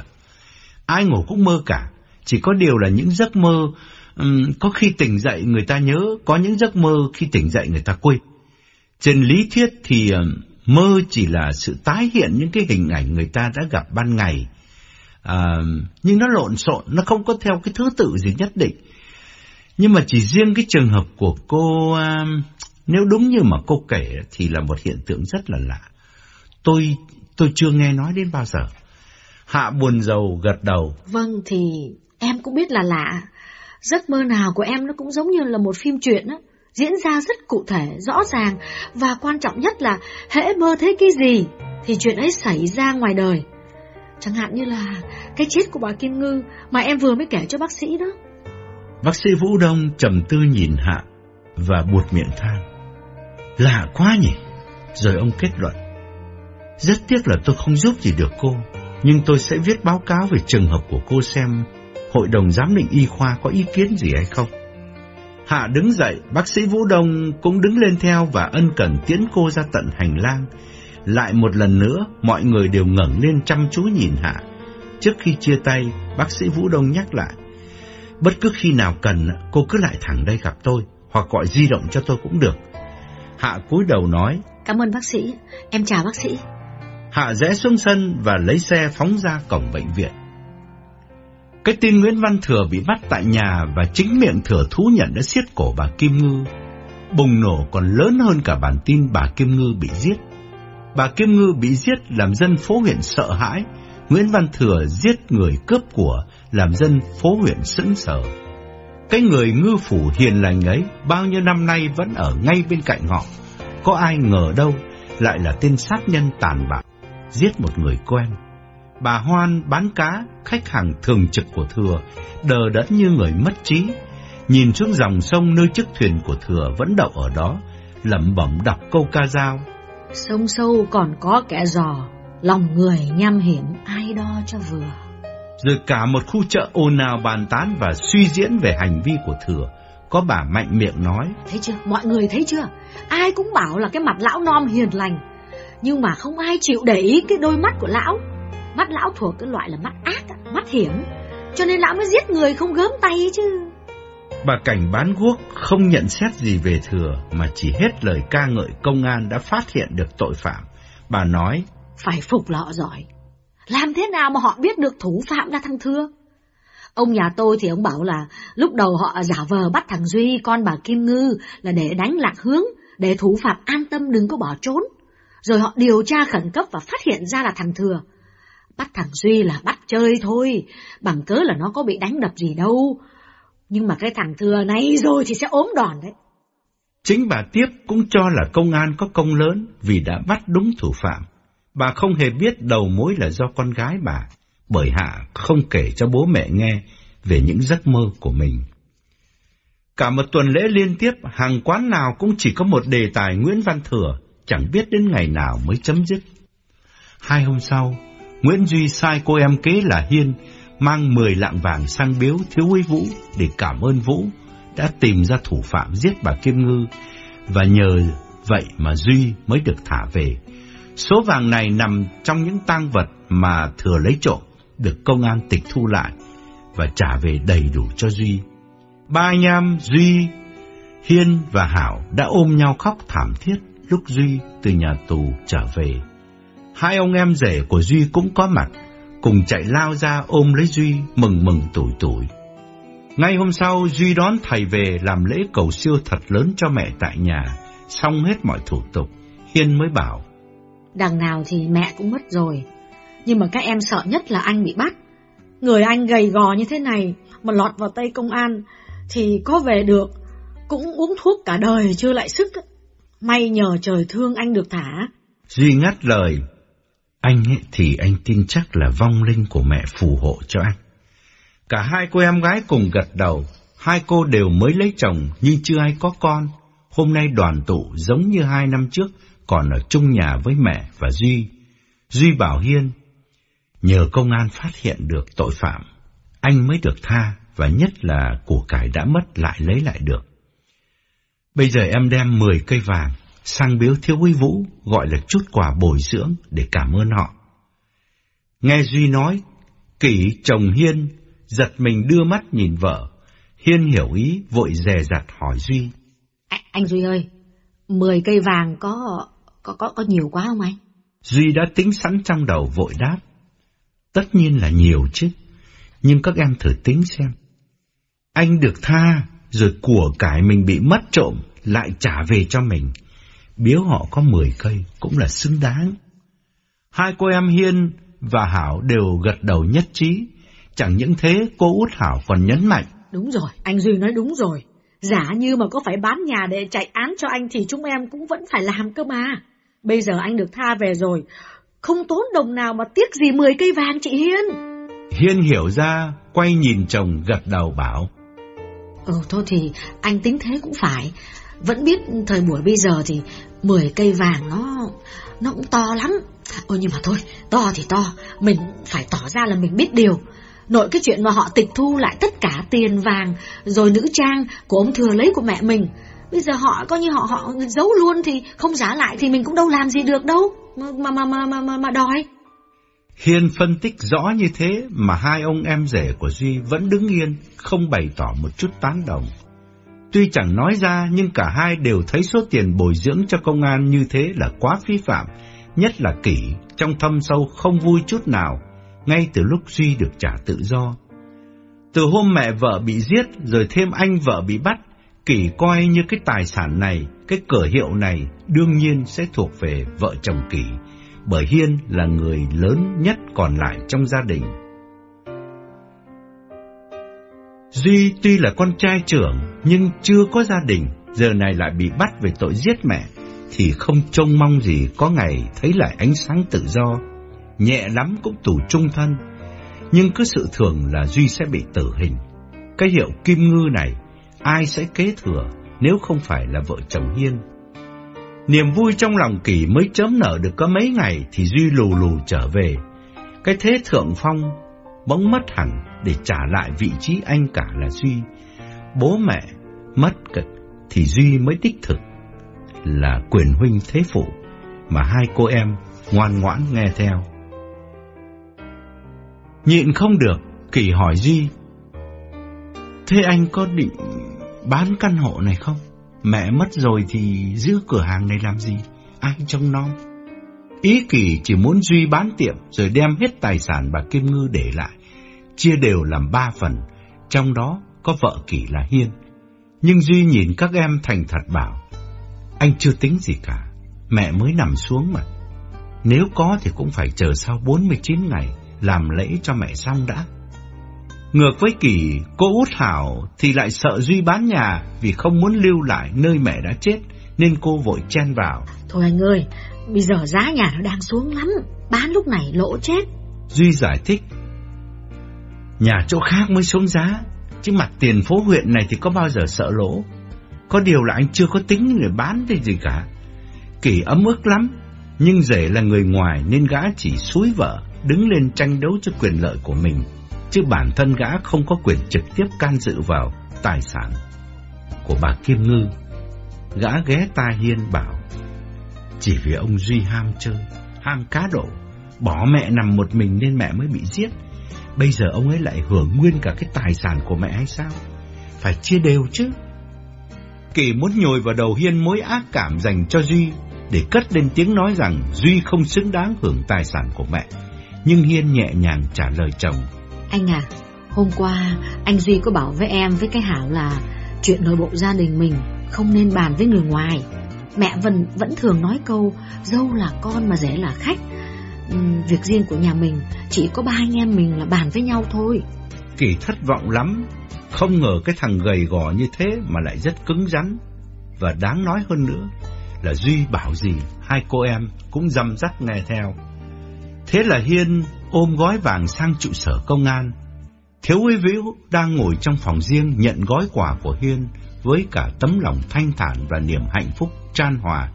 Ai ngủ cũng mơ cả, chỉ có điều là những giấc mơ um, có khi tỉnh dậy người ta nhớ, có những giấc mơ khi tỉnh dậy người ta quên. Trên lý thuyết thì um, mơ chỉ là sự tái hiện những cái hình ảnh người ta đã gặp ban ngày. À, nhưng nó lộn xộn, nó không có theo cái thứ tự gì nhất định. Nhưng mà chỉ riêng cái trường hợp của cô, um, nếu đúng như mà cô kể thì là một hiện tượng rất là lạ. Tôi tôi chưa nghe nói đến bao giờ. Hạ buồn rầu gật đầu. Vâng thì em cũng biết là lạ. Giấc mơ nào của em nó cũng giống như là một phim truyện á, diễn ra rất cụ thể, rõ ràng và quan trọng nhất là hễ mơ thấy cái gì thì chuyện ấy xảy ra ngoài đời. Chẳng hạn như là cái chết của bà Kim Ngư mà em vừa mới kể cho bác sĩ đó. Bác sĩ Vũ Đông trầm tư nhìn Hạ và buột miệng than. Lạ quá nhỉ? Rồi ông kết luận. Rất tiếc là tôi không giúp gì được cô, nhưng tôi sẽ viết báo cáo về trường hợp của cô xem hội đồng giám định y khoa có ý kiến gì hay không. Hạ đứng dậy, bác sĩ Vũ Đông cũng đứng lên theo và ân cần tiễn cô ra tận hành lang. Lại một lần nữa, mọi người đều ngẩng lên chăm chú nhìn Hạ. Trước khi chia tay, bác sĩ Vũ Đông nhắc lại. Bất cứ khi nào cần, cô cứ lại thẳng đây gặp tôi, hoặc gọi di động cho tôi cũng được. Hạ cúi đầu nói. Cảm ơn bác sĩ, em chào bác sĩ. Hạ rẽ xuống sân và lấy xe phóng ra cổng bệnh viện. Cái tin Nguyễn Văn Thừa bị bắt tại nhà và chính miệng Thừa thú nhận đã siết cổ bà Kim Ngư. Bùng nổ còn lớn hơn cả bản tin bà Kim Ngư bị giết. Bà Kim Ngư bị giết làm dân phố huyện sợ hãi. Nguyễn Văn Thừa giết người cướp của làm dân phố huyện sững sờ. Cái người ngư phủ hiền lành ấy bao nhiêu năm nay vẫn ở ngay bên cạnh họ. Có ai ngờ đâu lại là tên sát nhân tàn bạo, giết một người quen. Bà Hoan bán cá, khách hàng thường trực của Thừa, đờ đẫn như người mất trí. Nhìn xuống dòng sông nơi chiếc thuyền của Thừa vẫn đậu ở đó, lẩm bẩm đọc câu ca dao. Sông sâu còn có kẻ giò, lòng người nham hiểm ai đo cho vừa. Rồi cả một khu chợ ồn ào bàn tán và suy diễn về hành vi của Thừa. Có bà mạnh miệng nói. Thấy chưa, mọi người thấy chưa? Ai cũng bảo là cái mặt lão non hiền lành. Nhưng mà không ai chịu để ý cái đôi mắt của lão. Mắt lão thuộc cái loại là mắt ác, mắt hiểm. Cho nên lão mới giết người không gớm tay chứ. Bà cảnh bán guốc không nhận xét gì về thừa mà chỉ hết lời ca ngợi công an đã phát hiện được tội phạm. Bà nói, Phải phục lọ giỏi. Làm thế nào mà họ biết được thủ phạm là thằng Thưa? Ông nhà tôi thì ông bảo là lúc đầu họ giả vờ bắt thằng Duy, con bà Kim Ngư là để đánh lạc hướng, để thủ phạm an tâm đừng có bỏ trốn. Rồi họ điều tra khẩn cấp và phát hiện ra là thằng Thừa. Bắt thằng Duy là bắt chơi thôi, bằng cớ là nó có bị đánh đập gì đâu. Nhưng mà cái thằng Thừa này rồi thì sẽ ốm đòn đấy. Chính bà Tiếp cũng cho là công an có công lớn vì đã bắt đúng thủ phạm. Bà không hề biết đầu mối là do con gái bà, bởi Hạ không kể cho bố mẹ nghe về những giấc mơ của mình. Cả một tuần lễ liên tiếp, hàng quán nào cũng chỉ có một đề tài Nguyễn Văn Thừa, chẳng biết đến ngày nào mới chấm dứt. Hai hôm sau, Nguyễn Duy sai cô em kế là Hiên mang 10 lạng vàng sang biếu thiếu úy Vũ để cảm ơn Vũ đã tìm ra thủ phạm giết bà Kim Ngư và nhờ vậy mà Duy mới được thả về. Số vàng này nằm trong những tang vật mà thừa lấy trộm được công an tịch thu lại và trả về đầy đủ cho Duy. Ba anh em Duy, Hiên và Hảo đã ôm nhau khóc thảm thiết lúc Duy từ nhà tù trở về. Hai ông em rể của Duy cũng có mặt, cùng chạy lao ra ôm lấy Duy mừng mừng tuổi tuổi. Ngay hôm sau, Duy đón thầy về làm lễ cầu siêu thật lớn cho mẹ tại nhà, xong hết mọi thủ tục. Hiên mới bảo. Đằng nào thì mẹ cũng mất rồi, nhưng mà các em sợ nhất là anh bị bắt. Người anh gầy gò như thế này mà lọt vào tay công an thì có về được, cũng uống thuốc cả đời chưa lại sức. May nhờ trời thương anh được thả. Duy ngắt lời, anh ấy thì anh tin chắc là vong linh của mẹ phù hộ cho anh. Cả hai cô em gái cùng gật đầu, Hai cô đều mới lấy chồng nhưng chưa ai có con. Hôm nay đoàn tụ giống như hai năm trước, còn ở chung nhà với mẹ và Duy. Duy bảo Hiên, nhờ công an phát hiện được tội phạm, anh mới được tha và nhất là của cải đã mất lại lấy lại được. Bây giờ em đem 10 cây vàng sang biếu thiếu úy Vũ gọi là chút quà bồi dưỡng để cảm ơn họ. Nghe Duy nói, kỷ chồng Hiên giật mình đưa mắt nhìn vợ. Hiên hiểu ý vội dè dặt hỏi Duy. À, anh Duy ơi, 10 cây vàng có, có, có, có nhiều quá không anh? Duy đã tính sẵn trong đầu vội đáp. Tất nhiên là nhiều chứ, nhưng các em thử tính xem. Anh được tha, rồi của cải mình bị mất trộm, lại trả về cho mình. Biếu họ có 10 cây, cũng là xứng đáng. Hai cô em Hiên và Hảo đều gật đầu nhất trí. Chẳng những thế, cô út Hảo còn nhấn mạnh. Đúng rồi, anh Duy nói đúng rồi. Giả như mà có phải bán nhà để chạy án cho anh thì chúng em cũng vẫn phải làm cơ mà. Bây giờ anh được tha về rồi, không tốn đồng nào mà tiếc gì 10 cây vàng chị Hiên. Hiên hiểu ra, quay nhìn chồng gật đầu bảo. Ừ thôi thì anh tính thế cũng phải. Vẫn biết thời buổi bây giờ thì 10 cây vàng nó nó cũng to lắm. Ôi nhưng mà thôi, to thì to, mình phải tỏ ra là mình biết điều. Nội cái chuyện mà họ tịch thu lại tất cả tiền vàng rồi nữ trang của ông thừa lấy của mẹ mình. Bây giờ họ coi như họ họ giấu luôn thì không trả lại thì mình cũng đâu làm gì được đâu mà mà mà mà mà, mà đòi. Hiên phân tích rõ như thế mà hai ông em rể của Duy vẫn đứng yên, không bày tỏ một chút tán đồng. Tuy chẳng nói ra nhưng cả hai đều thấy số tiền bồi dưỡng cho công an như thế là quá phí phạm, nhất là kỷ, trong thâm sâu không vui chút nào, ngay từ lúc Duy được trả tự do. Từ hôm mẹ vợ bị giết rồi thêm anh vợ bị bắt, kỷ coi như cái tài sản này, cái cửa hiệu này đương nhiên sẽ thuộc về vợ chồng kỷ bởi Hiên là người lớn nhất còn lại trong gia đình. Duy tuy là con trai trưởng nhưng chưa có gia đình, giờ này lại bị bắt về tội giết mẹ, thì không trông mong gì có ngày thấy lại ánh sáng tự do, nhẹ lắm cũng tù trung thân. Nhưng cứ sự thường là Duy sẽ bị tử hình. Cái hiệu kim ngư này, ai sẽ kế thừa nếu không phải là vợ chồng Hiên? Niềm vui trong lòng kỳ mới chớm nở được có mấy ngày thì Duy lù lù trở về. Cái thế thượng phong bỗng mất hẳn để trả lại vị trí anh cả là Duy. Bố mẹ mất cực thì Duy mới đích thực là quyền huynh thế phụ mà hai cô em ngoan ngoãn nghe theo. Nhịn không được, Kỳ hỏi Duy. Thế anh có định bán căn hộ này không? Mẹ mất rồi thì giữ cửa hàng này làm gì? Ai trông nom? Ý kỳ chỉ muốn Duy bán tiệm rồi đem hết tài sản bà Kim Ngư để lại, chia đều làm ba phần, trong đó có vợ kỳ là Hiên. Nhưng Duy nhìn các em thành thật bảo, anh chưa tính gì cả, mẹ mới nằm xuống mà. Nếu có thì cũng phải chờ sau 49 ngày, làm lễ cho mẹ xong đã. Ngược với Kỳ, cô út Hảo thì lại sợ Duy bán nhà vì không muốn lưu lại nơi mẹ đã chết, nên cô vội chen vào. Thôi anh ơi, bây giờ giá nhà nó đang xuống lắm, bán lúc này lỗ chết. Duy giải thích. Nhà chỗ khác mới xuống giá, chứ mặt tiền phố huyện này thì có bao giờ sợ lỗ. Có điều là anh chưa có tính để bán cái gì cả. Kỳ ấm ức lắm, nhưng rể là người ngoài nên gã chỉ suối vợ, đứng lên tranh đấu cho quyền lợi của mình chứ bản thân gã không có quyền trực tiếp can dự vào tài sản của bà Kim Ngư. Gã ghé tai Hiên bảo, chỉ vì ông Duy ham chơi, ham cá độ, bỏ mẹ nằm một mình nên mẹ mới bị giết. Bây giờ ông ấy lại hưởng nguyên cả cái tài sản của mẹ hay sao? Phải chia đều chứ. Kỳ muốn nhồi vào đầu Hiên mối ác cảm dành cho Duy để cất lên tiếng nói rằng Duy không xứng đáng hưởng tài sản của mẹ. Nhưng Hiên nhẹ nhàng trả lời chồng. Anh à, hôm qua anh Duy có bảo với em với cái Hảo là chuyện nội bộ gia đình mình không nên bàn với người ngoài. Mẹ vẫn vẫn thường nói câu dâu là con mà rể là khách. Uhm, việc riêng của nhà mình chỉ có ba anh em mình là bàn với nhau thôi. Kỳ thất vọng lắm, không ngờ cái thằng gầy gò như thế mà lại rất cứng rắn. Và đáng nói hơn nữa là Duy bảo gì hai cô em cũng dăm dắt nghe theo. Thế là Hiên ôm gói vàng sang trụ sở công an. Thiếu úy Vĩu đang ngồi trong phòng riêng nhận gói quà của Hiên với cả tấm lòng thanh thản và niềm hạnh phúc tràn hòa.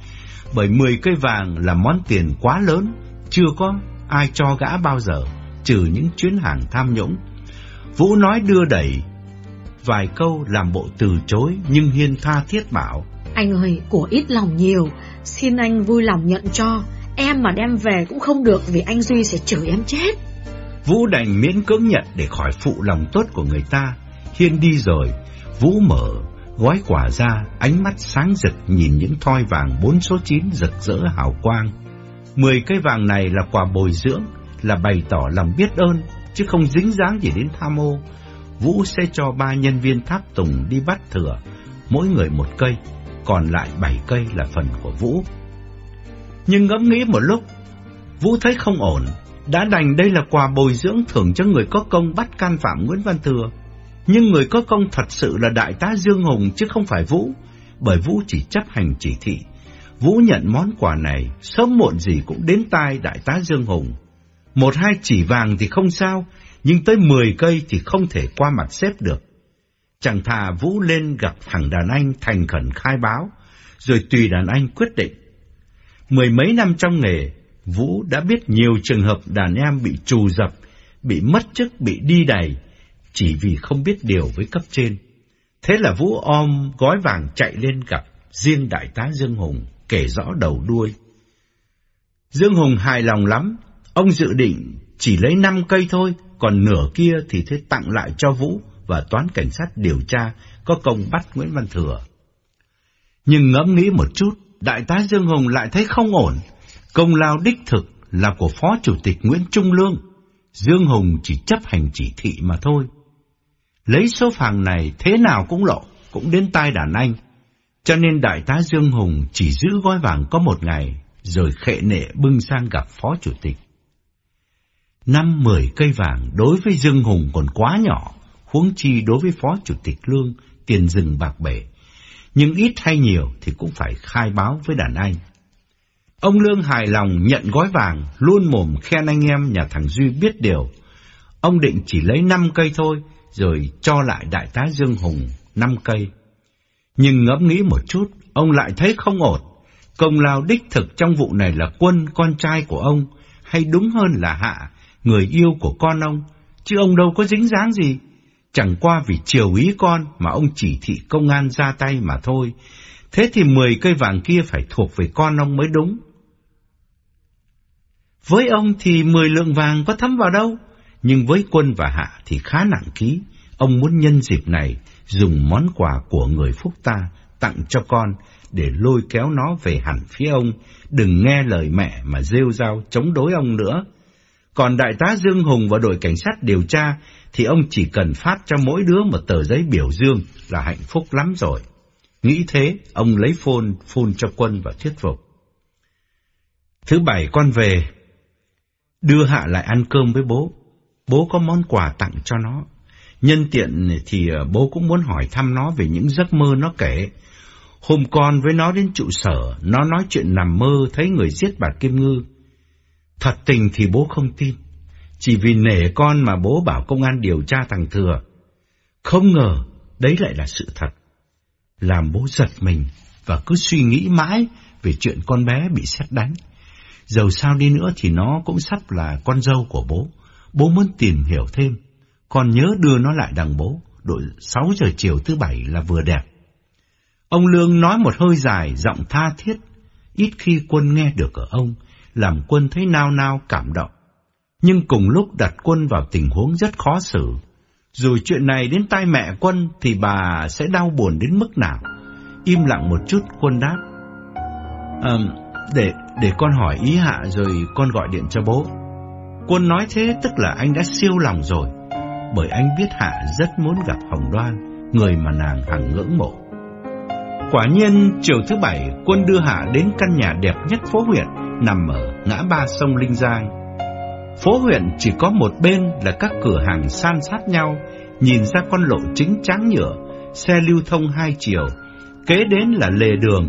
Bởi 10 cây vàng là món tiền quá lớn, chưa có ai cho gã bao giờ, trừ những chuyến hàng tham nhũng. Vũ nói đưa đẩy vài câu làm bộ từ chối nhưng Hiên tha thiết bảo. Anh ơi, của ít lòng nhiều, xin anh vui lòng nhận cho. Em mà đem về cũng không được vì anh Duy sẽ chửi em chết. Vũ đành miễn cưỡng nhận để khỏi phụ lòng tốt của người ta. Hiên đi rồi, Vũ mở gói quà ra, ánh mắt sáng rực nhìn những thoi vàng bốn số chín rực rỡ hào quang. Mười cây vàng này là quà bồi dưỡng, là bày tỏ lòng biết ơn, chứ không dính dáng gì đến tham ô. Vũ sẽ cho ba nhân viên tháp tùng đi bắt thừa, mỗi người một cây, còn lại bảy cây là phần của Vũ. Nhưng ngẫm nghĩ một lúc, Vũ thấy không ổn, đã đành đây là quà bồi dưỡng thưởng cho người có công bắt can phạm Nguyễn Văn Thừa. Nhưng người có công thật sự là đại tá Dương Hùng chứ không phải Vũ, bởi Vũ chỉ chấp hành chỉ thị. Vũ nhận món quà này, sớm muộn gì cũng đến tai đại tá Dương Hùng. Một hai chỉ vàng thì không sao, nhưng tới mười cây thì không thể qua mặt xếp được. Chẳng thà Vũ lên gặp thằng đàn anh thành khẩn khai báo, rồi tùy đàn anh quyết định. Mười mấy năm trong nghề, Vũ đã biết nhiều trường hợp đàn em bị trù dập, bị mất chức, bị đi đày, chỉ vì không biết điều với cấp trên. Thế là Vũ om gói vàng chạy lên gặp riêng đại tá Dương Hùng, kể rõ đầu đuôi. Dương Hùng hài lòng lắm, ông dự định chỉ lấy 5 cây thôi, còn nửa kia thì thế tặng lại cho Vũ và toán cảnh sát điều tra có công bắt Nguyễn Văn Thừa. Nhưng ngẫm nghĩ một chút, đại tá Dương Hồng lại thấy không ổn, công lao đích thực là của Phó Chủ tịch Nguyễn Trung Lương. Dương Hồng chỉ chấp hành chỉ thị mà thôi. Lấy số phàng này thế nào cũng lộ, cũng đến tai đàn anh. Cho nên đại tá Dương Hùng chỉ giữ gói vàng có một ngày, rồi khệ nệ bưng sang gặp Phó Chủ tịch. Năm mười cây vàng đối với Dương Hùng còn quá nhỏ, huống chi đối với Phó Chủ tịch Lương, tiền rừng bạc bể. Nhưng ít hay nhiều thì cũng phải khai báo với đàn anh. Ông Lương hài lòng nhận gói vàng, luôn mồm khen anh em nhà thằng Duy biết điều. Ông định chỉ lấy năm cây thôi, rồi cho lại đại tá Dương Hùng năm cây. Nhưng ngẫm nghĩ một chút, ông lại thấy không ổn. Công lao đích thực trong vụ này là quân, con trai của ông, hay đúng hơn là Hạ, người yêu của con ông, chứ ông đâu có dính dáng gì. Chẳng qua vì chiều ý con mà ông chỉ thị công an ra tay mà thôi. Thế thì mười cây vàng kia phải thuộc về con ông mới đúng. Với ông thì mười lượng vàng có thấm vào đâu, nhưng với quân và hạ thì khá nặng ký. Ông muốn nhân dịp này dùng món quà của người phúc ta tặng cho con để lôi kéo nó về hẳn phía ông, đừng nghe lời mẹ mà rêu rao chống đối ông nữa. Còn đại tá Dương Hùng và đội cảnh sát điều tra thì ông chỉ cần phát cho mỗi đứa một tờ giấy biểu dương là hạnh phúc lắm rồi. Nghĩ thế, ông lấy phôn phun cho quân và thuyết phục. Thứ bảy con về, đưa Hạ lại ăn cơm với bố. Bố có món quà tặng cho nó. Nhân tiện thì ờ, bố cũng muốn hỏi thăm nó về những giấc mơ nó kể. Hôm con với nó đến trụ sở, nó nói chuyện nằm mơ thấy người giết bà Kim Ngư. Thật tình thì bố không tin. Chỉ vì nể con mà bố bảo công an điều tra thằng Thừa. Không ngờ, đấy lại là sự thật. Làm bố giật mình và cứ suy nghĩ mãi về chuyện con bé bị xét đánh. Dầu sao đi nữa thì nó cũng sắp là con dâu của bố. Bố muốn tìm hiểu thêm. Con nhớ đưa nó lại đằng bố. Đội 6 giờ chiều thứ bảy là vừa đẹp. Ông Lương nói một hơi dài, giọng tha thiết. Ít khi quân nghe được ở ông, làm quân thấy nao nao cảm động. Nhưng cùng lúc đặt quân vào tình huống rất khó xử. Dù chuyện này đến tai mẹ quân thì bà sẽ đau buồn đến mức nào. Im lặng một chút quân đáp. À, để, để con hỏi ý hạ rồi con gọi điện cho bố. Quân nói thế tức là anh đã siêu lòng rồi. Bởi anh biết Hạ rất muốn gặp Hồng Đoan, người mà nàng hằng ngưỡng mộ. Quả nhiên, chiều thứ bảy, quân đưa Hạ đến căn nhà đẹp nhất phố huyện, nằm ở ngã ba sông Linh Giang. Phố huyện chỉ có một bên là các cửa hàng san sát nhau, nhìn ra con lộ chính trắng nhựa, xe lưu thông hai chiều, kế đến là lề đường,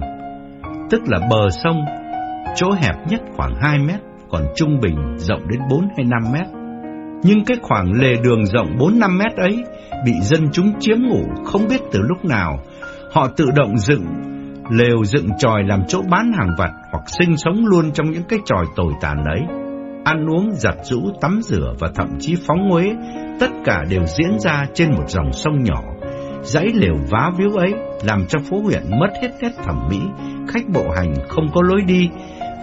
tức là bờ sông, chỗ hẹp nhất khoảng 2 mét, còn trung bình rộng đến 4 hay 5 mét. Nhưng cái khoảng lề đường rộng 4-5 mét ấy bị dân chúng chiếm ngủ không biết từ lúc nào. Họ tự động dựng lều dựng tròi làm chỗ bán hàng vặt hoặc sinh sống luôn trong những cái tròi tồi tàn ấy. Ăn uống, giặt rũ, tắm rửa và thậm chí phóng nguế, tất cả đều diễn ra trên một dòng sông nhỏ. Dãy lều vá víu ấy làm cho phố huyện mất hết nét thẩm mỹ, khách bộ hành không có lối đi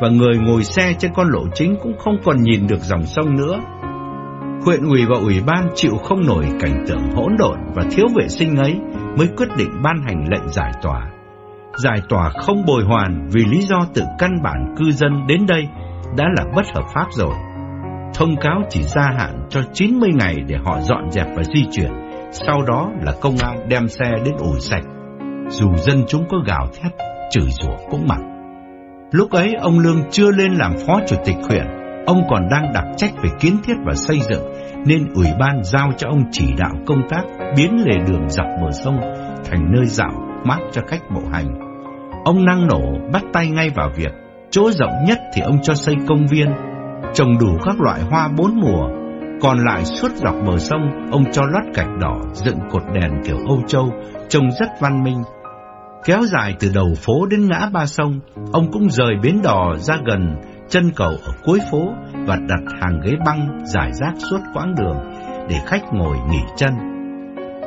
và người ngồi xe trên con lộ chính cũng không còn nhìn được dòng sông nữa. Huyện ủy và ủy ban chịu không nổi cảnh tượng hỗn độn và thiếu vệ sinh ấy mới quyết định ban hành lệnh giải tỏa. Giải tỏa không bồi hoàn vì lý do tự căn bản cư dân đến đây đã là bất hợp pháp rồi. Thông cáo chỉ gia hạn cho 90 ngày để họ dọn dẹp và di chuyển, sau đó là công an đem xe đến ủi sạch. Dù dân chúng có gào thét, chửi rủa cũng mặc. Lúc ấy ông Lương chưa lên làm phó chủ tịch huyện, ông còn đang đặc trách về kiến thiết và xây dựng, nên ủy ban giao cho ông chỉ đạo công tác biến lề đường dọc bờ sông thành nơi dạo mát cho khách bộ hành. Ông năng nổ bắt tay ngay vào việc, chỗ rộng nhất thì ông cho xây công viên, trồng đủ các loại hoa bốn mùa, còn lại suốt dọc bờ sông ông cho lót gạch đỏ dựng cột đèn kiểu Âu Châu, trông rất văn minh, Kéo dài từ đầu phố đến ngã ba sông, ông cũng rời bến đò ra gần chân cầu ở cuối phố và đặt hàng ghế băng giải rác suốt quãng đường để khách ngồi nghỉ chân.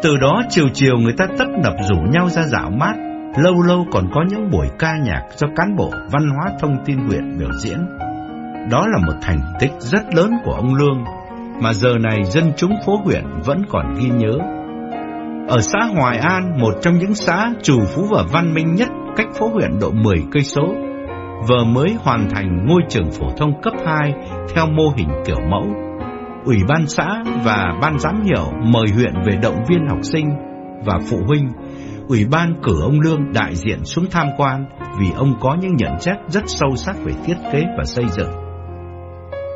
Từ đó chiều chiều người ta tất nập rủ nhau ra dạo mát, lâu lâu còn có những buổi ca nhạc do cán bộ văn hóa thông tin huyện biểu diễn. Đó là một thành tích rất lớn của ông Lương, mà giờ này dân chúng phố huyện vẫn còn ghi nhớ ở xã Hoài An, một trong những xã chủ phú và văn minh nhất cách phố huyện độ 10 cây số, vừa mới hoàn thành ngôi trường phổ thông cấp 2 theo mô hình kiểu mẫu. Ủy ban xã và ban giám hiệu mời huyện về động viên học sinh và phụ huynh. Ủy ban cử ông Lương đại diện xuống tham quan vì ông có những nhận xét rất sâu sắc về thiết kế và xây dựng.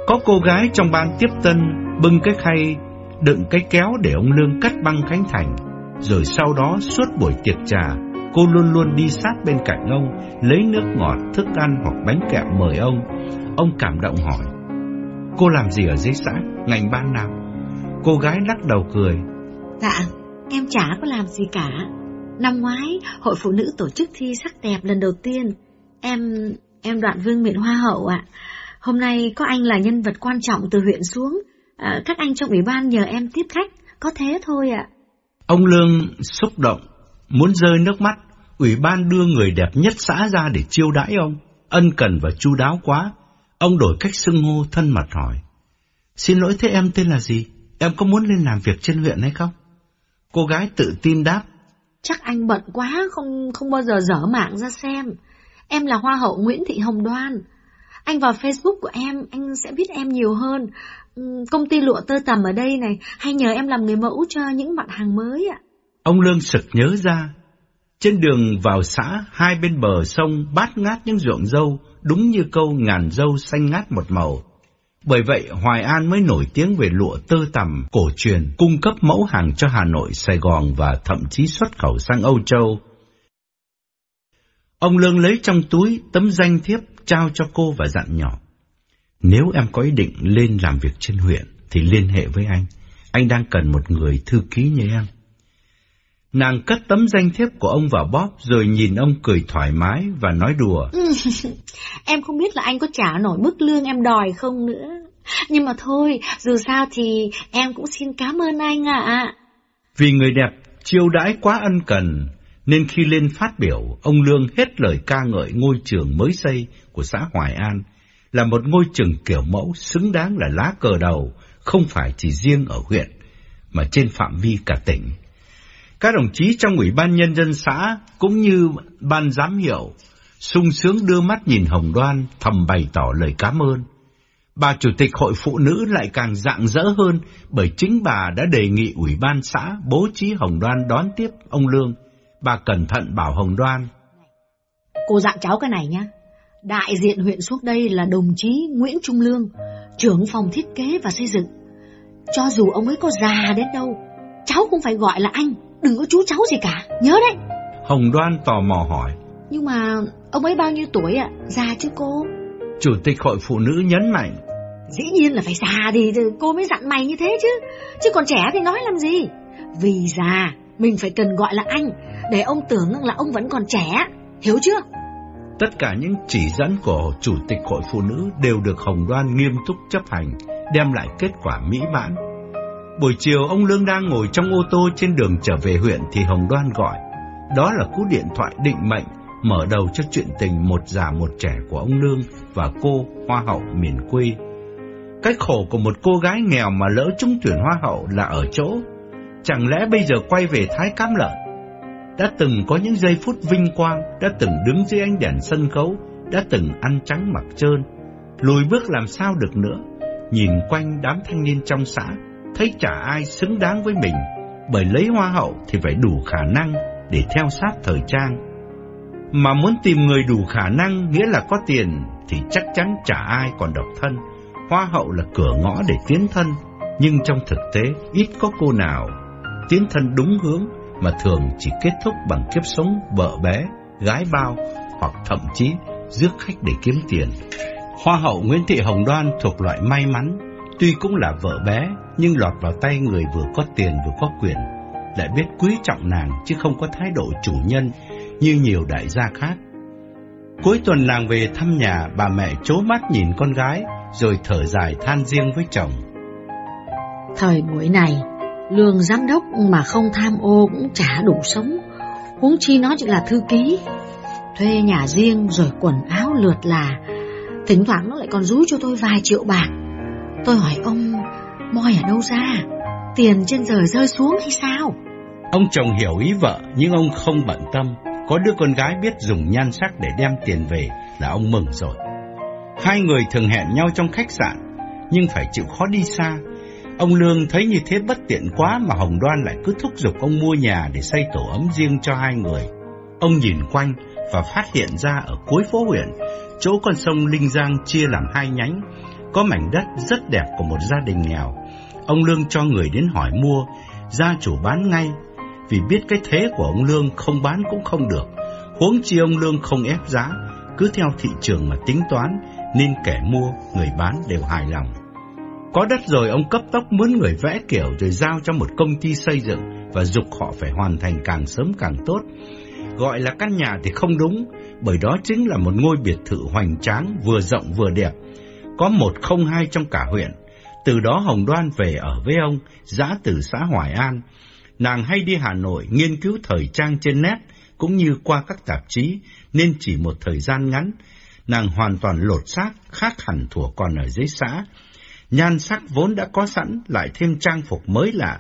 Có cô gái trong ban tiếp tân bưng cái khay đựng cái kéo để ông Lương cắt băng khánh thành rồi sau đó suốt buổi tiệc trà, cô luôn luôn đi sát bên cạnh ông, lấy nước ngọt, thức ăn hoặc bánh kẹo mời ông. Ông cảm động hỏi, cô làm gì ở dưới xã, ngành ban nào? Cô gái lắc đầu cười. Dạ, em chả có làm gì cả. Năm ngoái, hội phụ nữ tổ chức thi sắc đẹp lần đầu tiên. Em, em đoạn vương miện hoa hậu ạ. Hôm nay có anh là nhân vật quan trọng từ huyện xuống. À, các anh trong ủy ban nhờ em tiếp khách, có thế thôi ạ. Ông Lương xúc động, muốn rơi nước mắt, ủy ban đưa người đẹp nhất xã ra để chiêu đãi ông, ân cần và chu đáo quá. Ông đổi cách xưng hô thân mật hỏi. Xin lỗi thế em tên là gì? Em có muốn lên làm việc trên huyện hay không? Cô gái tự tin đáp. Chắc anh bận quá, không không bao giờ dở mạng ra xem. Em là Hoa hậu Nguyễn Thị Hồng Đoan. Anh vào Facebook của em, anh sẽ biết em nhiều hơn. Ừ, công ty lụa tơ tằm ở đây này, hay nhờ em làm người mẫu cho những mặt hàng mới ạ? Ông Lương sực nhớ ra. Trên đường vào xã, hai bên bờ sông bát ngát những ruộng dâu, đúng như câu ngàn dâu xanh ngát một màu. Bởi vậy, Hoài An mới nổi tiếng về lụa tơ tằm cổ truyền, cung cấp mẫu hàng cho Hà Nội, Sài Gòn và thậm chí xuất khẩu sang Âu Châu. Ông Lương lấy trong túi tấm danh thiếp trao cho cô và dặn nhỏ. Nếu em có ý định lên làm việc trên huyện thì liên hệ với anh. Anh đang cần một người thư ký như em. Nàng cất tấm danh thiếp của ông vào bóp rồi nhìn ông cười thoải mái và nói đùa. em không biết là anh có trả nổi mức lương em đòi không nữa. Nhưng mà thôi, dù sao thì em cũng xin cảm ơn anh ạ. Vì người đẹp chiêu đãi quá ân cần, nên khi lên phát biểu, ông Lương hết lời ca ngợi ngôi trường mới xây của xã Hoài An là một ngôi trường kiểu mẫu xứng đáng là lá cờ đầu, không phải chỉ riêng ở huyện, mà trên phạm vi cả tỉnh. Các đồng chí trong Ủy ban Nhân dân xã cũng như ban giám hiệu sung sướng đưa mắt nhìn Hồng Đoan thầm bày tỏ lời cảm ơn. Bà Chủ tịch Hội Phụ Nữ lại càng rạng rỡ hơn bởi chính bà đã đề nghị Ủy ban xã bố trí Hồng Đoan đón tiếp ông Lương. Bà cẩn thận bảo Hồng Đoan. Cô dặn cháu cái này nhé. Đại diện huyện xuống đây là đồng chí Nguyễn Trung Lương, trưởng phòng thiết kế và xây dựng. Cho dù ông ấy có già đến đâu, cháu cũng phải gọi là anh, đừng có chú cháu gì cả, nhớ đấy. Hồng Đoan tò mò hỏi. Nhưng mà ông ấy bao nhiêu tuổi ạ? Già chứ cô? Chủ tịch hội phụ nữ nhấn mạnh. Dĩ nhiên là phải già thì cô mới dặn mày như thế chứ Chứ còn trẻ thì nói làm gì Vì già Mình phải cần gọi là anh Để ông tưởng là ông vẫn còn trẻ Hiểu chưa Tất cả những chỉ dẫn của Chủ tịch Hội Phụ Nữ đều được Hồng Đoan nghiêm túc chấp hành, đem lại kết quả mỹ mãn. Buổi chiều ông Lương đang ngồi trong ô tô trên đường trở về huyện thì Hồng Đoan gọi. Đó là cú điện thoại định mệnh mở đầu cho chuyện tình một già một trẻ của ông Lương và cô Hoa hậu miền quê. Cái khổ của một cô gái nghèo mà lỡ trúng tuyển Hoa hậu là ở chỗ. Chẳng lẽ bây giờ quay về Thái cám Lợn đã từng có những giây phút vinh quang, đã từng đứng dưới ánh đèn sân khấu, đã từng ăn trắng mặc trơn. Lùi bước làm sao được nữa, nhìn quanh đám thanh niên trong xã, thấy chả ai xứng đáng với mình, bởi lấy hoa hậu thì phải đủ khả năng để theo sát thời trang. Mà muốn tìm người đủ khả năng nghĩa là có tiền thì chắc chắn chả ai còn độc thân. Hoa hậu là cửa ngõ để tiến thân, nhưng trong thực tế ít có cô nào tiến thân đúng hướng mà thường chỉ kết thúc bằng kiếp sống vợ bé, gái bao hoặc thậm chí rước khách để kiếm tiền. Hoa hậu Nguyễn Thị Hồng Đoan thuộc loại may mắn, tuy cũng là vợ bé nhưng lọt vào tay người vừa có tiền vừa có quyền, lại biết quý trọng nàng chứ không có thái độ chủ nhân như nhiều đại gia khác. Cuối tuần nàng về thăm nhà, bà mẹ chố mắt nhìn con gái rồi thở dài than riêng với chồng. Thời buổi này, Lương giám đốc mà không tham ô cũng chả đủ sống Huống chi nó chỉ là thư ký Thuê nhà riêng rồi quần áo lượt là Thỉnh thoảng nó lại còn rú cho tôi vài triệu bạc Tôi hỏi ông Moi ở đâu ra? Tiền trên trời rơi xuống hay sao? Ông chồng hiểu ý vợ Nhưng ông không bận tâm. Có đứa con gái biết dùng nhan sắc để đem tiền về Là ông mừng rồi. Hai người thường hẹn nhau trong khách sạn Nhưng phải chịu khó đi xa. Ông Lương thấy như thế bất tiện quá mà Hồng Đoan lại cứ thúc giục ông mua nhà để xây tổ ấm riêng cho hai người. Ông nhìn quanh và phát hiện ra ở cuối phố huyện, chỗ con sông Linh Giang chia làm hai nhánh, có mảnh đất rất đẹp của một gia đình nghèo. Ông Lương cho người đến hỏi mua, gia chủ bán ngay, vì biết cái thế của ông Lương không bán cũng không được. Huống chi ông Lương không ép giá, cứ theo thị trường mà tính toán, nên kẻ mua, người bán đều hài lòng. Có đất rồi ông cấp tốc mướn người vẽ kiểu rồi giao cho một công ty xây dựng và dục họ phải hoàn thành càng sớm càng tốt. Gọi là căn nhà thì không đúng, bởi đó chính là một ngôi biệt thự hoành tráng vừa rộng vừa đẹp. Có một không hai trong cả huyện. Từ đó Hồng Đoan về ở với ông, giã từ xã Hoài An. Nàng hay đi Hà Nội nghiên cứu thời trang trên net, cũng như qua các tạp chí, nên chỉ một thời gian ngắn, nàng hoàn toàn lột xác khác hẳn thủa còn ở dưới xã, Nhan sắc vốn đã có sẵn, lại thêm trang phục mới lạ.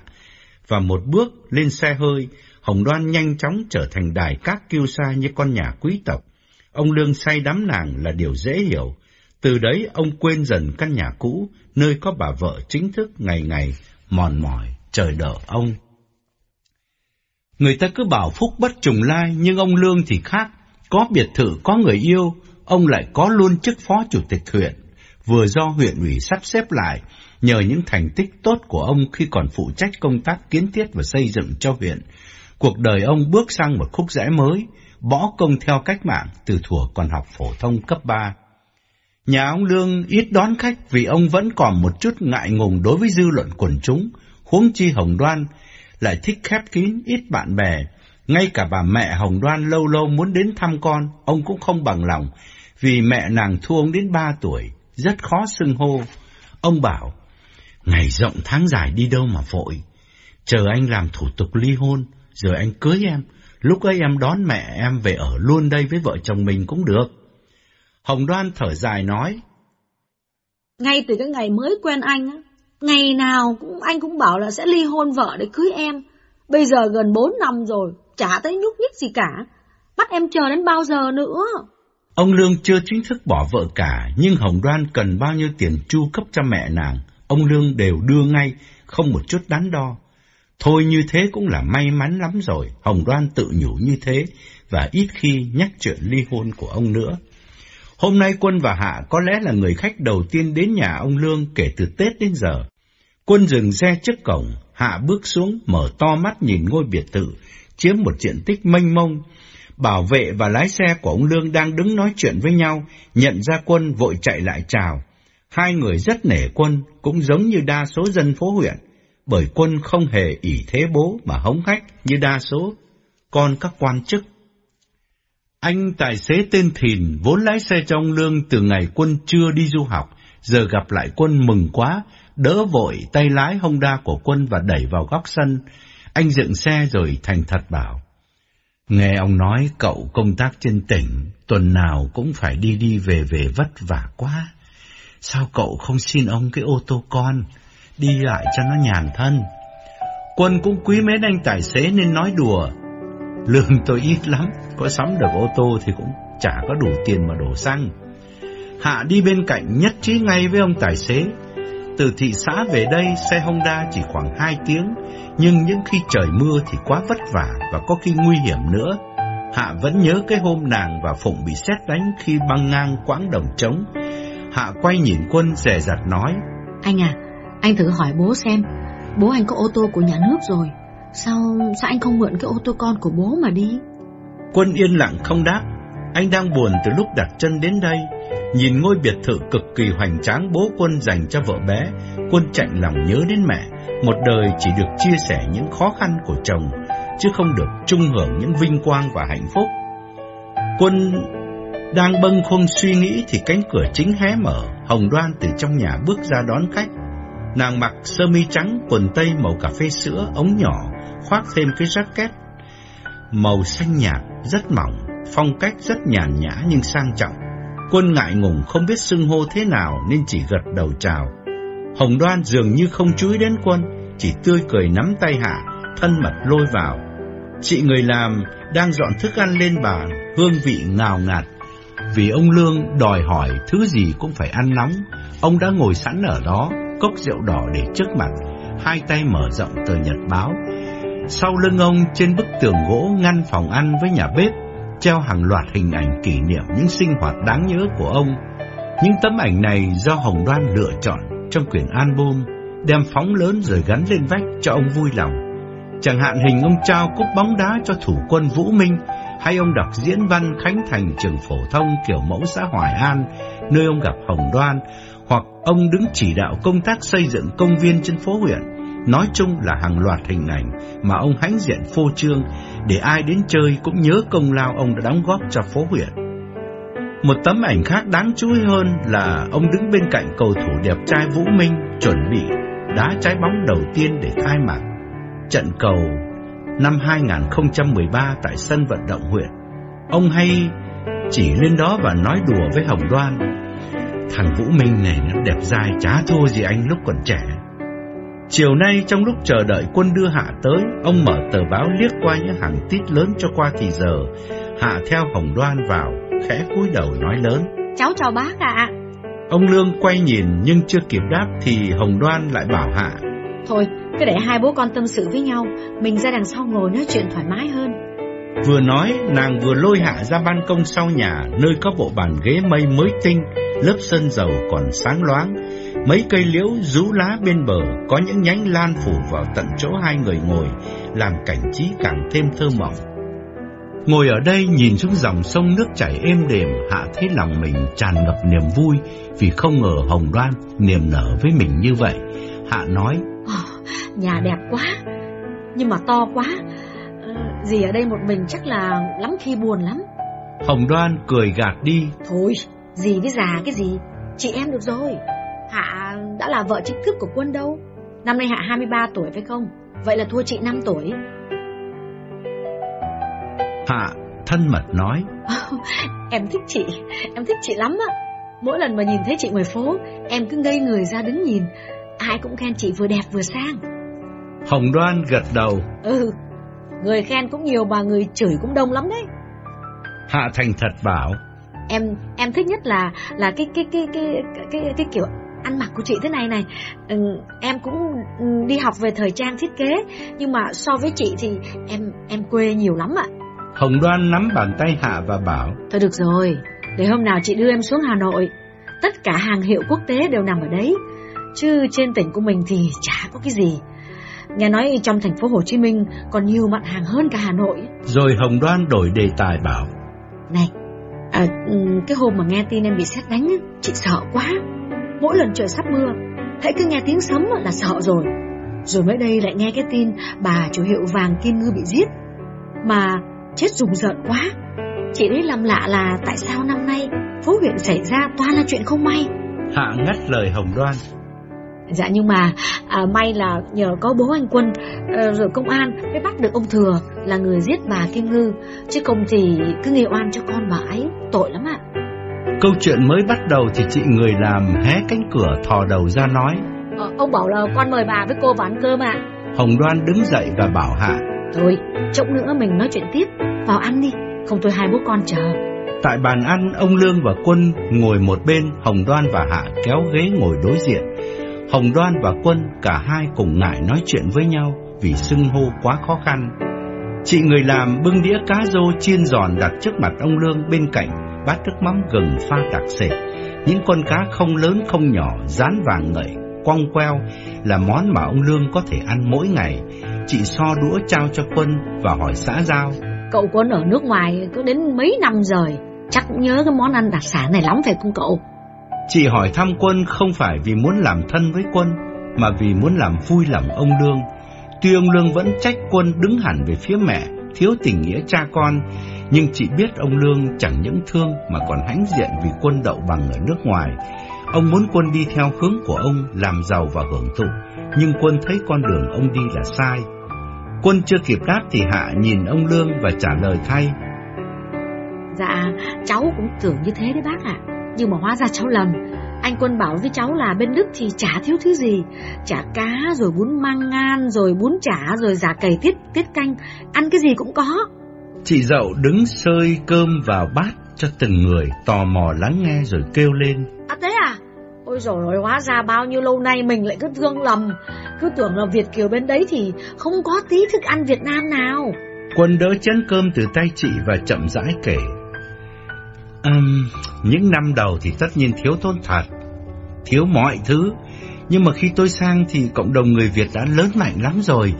Và một bước lên xe hơi, Hồng Đoan nhanh chóng trở thành đài các kiêu sa như con nhà quý tộc. Ông Lương say đắm nàng là điều dễ hiểu. Từ đấy ông quên dần căn nhà cũ, nơi có bà vợ chính thức ngày ngày mòn mỏi chờ đợi ông. Người ta cứ bảo phúc bất trùng lai, nhưng ông Lương thì khác. Có biệt thự, có người yêu, ông lại có luôn chức phó chủ tịch huyện vừa do huyện ủy sắp xếp lại nhờ những thành tích tốt của ông khi còn phụ trách công tác kiến thiết và xây dựng cho huyện. Cuộc đời ông bước sang một khúc rẽ mới, bỏ công theo cách mạng từ thuở còn học phổ thông cấp 3. Nhà ông Lương ít đón khách vì ông vẫn còn một chút ngại ngùng đối với dư luận quần chúng, huống chi Hồng Đoan lại thích khép kín, ít bạn bè. Ngay cả bà mẹ Hồng Đoan lâu lâu muốn đến thăm con, ông cũng không bằng lòng, vì mẹ nàng thua ông đến ba tuổi, rất khó xưng hô. Ông bảo, ngày rộng tháng dài đi đâu mà vội, chờ anh làm thủ tục ly hôn, rồi anh cưới em, lúc ấy em đón mẹ em về ở luôn đây với vợ chồng mình cũng được. Hồng Đoan thở dài nói, Ngay từ cái ngày mới quen anh, á, ngày nào cũng anh cũng bảo là sẽ ly hôn vợ để cưới em. Bây giờ gần bốn năm rồi, chả thấy nhúc nhích gì cả. Bắt em chờ đến bao giờ nữa? Ông Lương chưa chính thức bỏ vợ cả, nhưng Hồng Đoan cần bao nhiêu tiền chu cấp cho mẹ nàng, ông Lương đều đưa ngay, không một chút đắn đo. Thôi như thế cũng là may mắn lắm rồi, Hồng Đoan tự nhủ như thế, và ít khi nhắc chuyện ly hôn của ông nữa. Hôm nay Quân và Hạ có lẽ là người khách đầu tiên đến nhà ông Lương kể từ Tết đến giờ. Quân dừng xe trước cổng, Hạ bước xuống, mở to mắt nhìn ngôi biệt thự, chiếm một diện tích mênh mông, Bảo vệ và lái xe của ông Lương đang đứng nói chuyện với nhau, nhận ra quân vội chạy lại chào. Hai người rất nể quân, cũng giống như đa số dân phố huyện, bởi quân không hề ỷ thế bố mà hống hách như đa số con các quan chức. Anh tài xế tên Thìn vốn lái xe trong lương từ ngày quân chưa đi du học, giờ gặp lại quân mừng quá, đỡ vội tay lái Honda của quân và đẩy vào góc sân. Anh dựng xe rồi thành thật bảo. Nghe ông nói cậu công tác trên tỉnh, tuần nào cũng phải đi đi về về vất vả quá. Sao cậu không xin ông cái ô tô con, đi lại cho nó nhàn thân? Quân cũng quý mến anh tài xế nên nói đùa. Lương tôi ít lắm, có sắm được ô tô thì cũng chả có đủ tiền mà đổ xăng. Hạ đi bên cạnh nhất trí ngay với ông tài xế. Từ thị xã về đây xe Honda chỉ khoảng 2 tiếng, nhưng những khi trời mưa thì quá vất vả và có khi nguy hiểm nữa. Hạ vẫn nhớ cái hôm nàng và Phụng bị xét đánh khi băng ngang quãng đồng trống. Hạ quay nhìn quân rè rặt nói. Anh à, anh thử hỏi bố xem, bố anh có ô tô của nhà nước rồi. Sao, sao anh không mượn cái ô tô con của bố mà đi? Quân yên lặng không đáp. Anh đang buồn từ lúc đặt chân đến đây. Nhìn ngôi biệt thự cực kỳ hoành tráng bố quân dành cho vợ bé, quân chạy lòng nhớ đến mẹ. Một đời chỉ được chia sẻ những khó khăn của chồng, chứ không được chung hưởng những vinh quang và hạnh phúc. Quân đang bâng khuâng suy nghĩ thì cánh cửa chính hé mở, Hồng Đoan từ trong nhà bước ra đón khách. Nàng mặc sơ mi trắng, quần tây màu cà phê sữa, ống nhỏ, khoác thêm cái jacket màu xanh nhạt, rất mỏng, phong cách rất nhàn nhã nhưng sang trọng. Quân ngại ngùng không biết xưng hô thế nào nên chỉ gật đầu chào. Hồng Đoan dường như không chú ý đến quân, chỉ tươi cười nắm tay hạ, thân mật lôi vào. Chị người làm đang dọn thức ăn lên bàn, hương vị ngào ngạt. Vì ông Lương đòi hỏi thứ gì cũng phải ăn nóng, ông đã ngồi sẵn ở đó, cốc rượu đỏ để trước mặt, hai tay mở rộng tờ nhật báo. Sau lưng ông trên bức tường gỗ ngăn phòng ăn với nhà bếp, treo hàng loạt hình ảnh kỷ niệm những sinh hoạt đáng nhớ của ông. Những tấm ảnh này do Hồng Đoan lựa chọn trong quyển album, đem phóng lớn rồi gắn lên vách cho ông vui lòng. Chẳng hạn hình ông trao cúp bóng đá cho thủ quân Vũ Minh, hay ông đọc diễn văn khánh thành trường phổ thông kiểu mẫu xã Hoài An, nơi ông gặp Hồng Đoan, hoặc ông đứng chỉ đạo công tác xây dựng công viên trên phố huyện. Nói chung là hàng loạt hình ảnh mà ông hãnh diện phô trương để ai đến chơi cũng nhớ công lao ông đã đóng góp cho phố huyện. Một tấm ảnh khác đáng chú ý hơn là ông đứng bên cạnh cầu thủ đẹp trai Vũ Minh chuẩn bị đá trái bóng đầu tiên để khai mạc trận cầu năm 2013 tại sân vận động huyện. Ông hay chỉ lên đó và nói đùa với Hồng Đoan. Thằng Vũ Minh này nó đẹp dai chả thua gì anh lúc còn trẻ. Chiều nay trong lúc chờ đợi quân đưa Hạ tới, ông mở tờ báo liếc qua những hàng tít lớn cho qua thì giờ. Hạ theo Hồng Đoan vào, khẽ cúi đầu nói lớn. Cháu chào bác ạ. Ông Lương quay nhìn nhưng chưa kịp đáp thì Hồng Đoan lại bảo Hạ. Thôi, cứ để hai bố con tâm sự với nhau, mình ra đằng sau ngồi nói chuyện thoải mái hơn. Vừa nói, nàng vừa lôi Hạ ra ban công sau nhà, nơi có bộ bàn ghế mây mới tinh, lớp sơn dầu còn sáng loáng. Mấy cây liễu rú lá bên bờ, có những nhánh lan phủ vào tận chỗ hai người ngồi, làm cảnh trí càng thêm thơ mộng. Ngồi ở đây nhìn xuống dòng sông nước chảy êm đềm, Hạ thấy lòng mình tràn ngập niềm vui vì không ngờ Hồng Đoan niềm nở với mình như vậy. Hạ nói, oh, nhà đẹp quá, nhưng mà to quá, dì ở đây một mình chắc là lắm khi buồn lắm. Hồng Đoan cười gạt đi. Thôi, dì với già cái gì, chị em được rồi. Hạ đã là vợ chính thức của quân đâu. Năm nay Hạ 23 tuổi phải không? Vậy là thua chị 5 tuổi. Hạ thân mật nói. em thích chị, em thích chị lắm á. Mỗi lần mà nhìn thấy chị ngoài phố, em cứ ngây người ra đứng nhìn. Ai cũng khen chị vừa đẹp vừa sang. Hồng Đoan gật đầu. Ừ, người khen cũng nhiều mà người chửi cũng đông lắm đấy. Hạ thành thật bảo. Em em thích nhất là là cái cái cái cái cái cái, cái kiểu ăn mặc của chị thế này này. Ừ, em cũng đi học về thời trang thiết kế, nhưng mà so với chị thì em em quê nhiều lắm ạ. Hồng Đoan nắm bàn tay Hạ và bảo. Thôi được rồi, để hôm nào chị đưa em xuống Hà Nội. Tất cả hàng hiệu quốc tế đều nằm ở đấy. Chứ trên tỉnh của mình thì chả có cái gì. Nghe nói trong thành phố Hồ Chí Minh còn nhiều mặt hàng hơn cả Hà Nội. Rồi Hồng Đoan đổi đề tài bảo. Này, à, cái hôm mà nghe tin em bị xét đánh, chị sợ quá. mỗi lần trời sắp mưa, hãy cứ nghe tiếng sấm là sợ rồi. Rồi mới đây lại nghe cái tin bà chủ hiệu vàng Kim Ngư bị giết. Mà chết rùng rợn quá. Chị đấy làm lạ là tại sao năm nay phố huyện xảy ra toàn là chuyện không may. Hạ ngắt lời Hồng Đoan. Dạ nhưng mà à, may là nhờ có bố anh Quân à, rồi công an mới bắt được ông Thừa là người giết bà Kim Ngư. Chứ không thì cứ nghe oan cho con bà ấy, tội lắm ạ. Câu chuyện mới bắt đầu thì chị người làm hé cánh cửa thò đầu ra nói. Ờ, ông bảo là con mời bà với cô vào ăn cơm ạ. Hồng Đoan đứng dậy và bảo Hạ. Thôi, chốc nữa mình nói chuyện tiếp, vào ăn đi, không tôi hai bố con chờ. Tại bàn ăn, ông Lương và Quân ngồi một bên, Hồng Đoan và Hạ kéo ghế ngồi đối diện. Hồng Đoan và Quân cả hai cùng ngại nói chuyện với nhau vì xưng hô quá khó khăn. Chị người làm bưng đĩa cá rô chiên giòn đặt trước mặt ông Lương bên cạnh bát nước mắm gừng pha đặc sệt. Những con cá không lớn không nhỏ, rán vàng ngậy, quong queo là món mà ông Lương có thể ăn mỗi ngày. Chị so đũa trao cho Quân và hỏi xã giao. Cậu Quân ở nước ngoài có đến mấy năm rồi, chắc nhớ cái món ăn đặc sản này lắm phải không cậu? Chị hỏi thăm Quân không phải vì muốn làm thân với Quân, mà vì muốn làm vui lòng ông Lương. Tuy ông Lương vẫn trách Quân đứng hẳn về phía mẹ, thiếu tình nghĩa cha con, nhưng chị biết ông Lương chẳng những thương mà còn hãnh diện vì Quân đậu bằng ở nước ngoài. Ông muốn Quân đi theo hướng của ông làm giàu và hưởng thụ, nhưng Quân thấy con đường ông đi là sai. Quân chưa kịp đáp thì Hạ nhìn ông Lương và trả lời thay. Dạ, cháu cũng tưởng như thế đấy bác ạ. Nhưng mà hóa ra cháu lầm. Anh Quân bảo với cháu là bên Đức thì chả thiếu thứ gì. Chả cá rồi bún măng ngan Rồi bún chả rồi giả cầy tiết tiết canh. Ăn cái gì cũng có. Chị dậu đứng sơi cơm vào bát cho từng người Tò mò lắng nghe rồi kêu lên. À thế à? Ôi rồi hóa ra bao nhiêu lâu nay mình lại cứ thương lầm. Cứ tưởng là Việt Kiều bên đấy thì không có tí thức ăn Việt Nam nào. Quân đỡ chén cơm từ tay chị và chậm rãi kể Um, những năm đầu thì tất nhiên thiếu thốn thật, thiếu mọi thứ. Nhưng mà khi tôi sang thì cộng đồng người Việt đã lớn mạnh lắm rồi.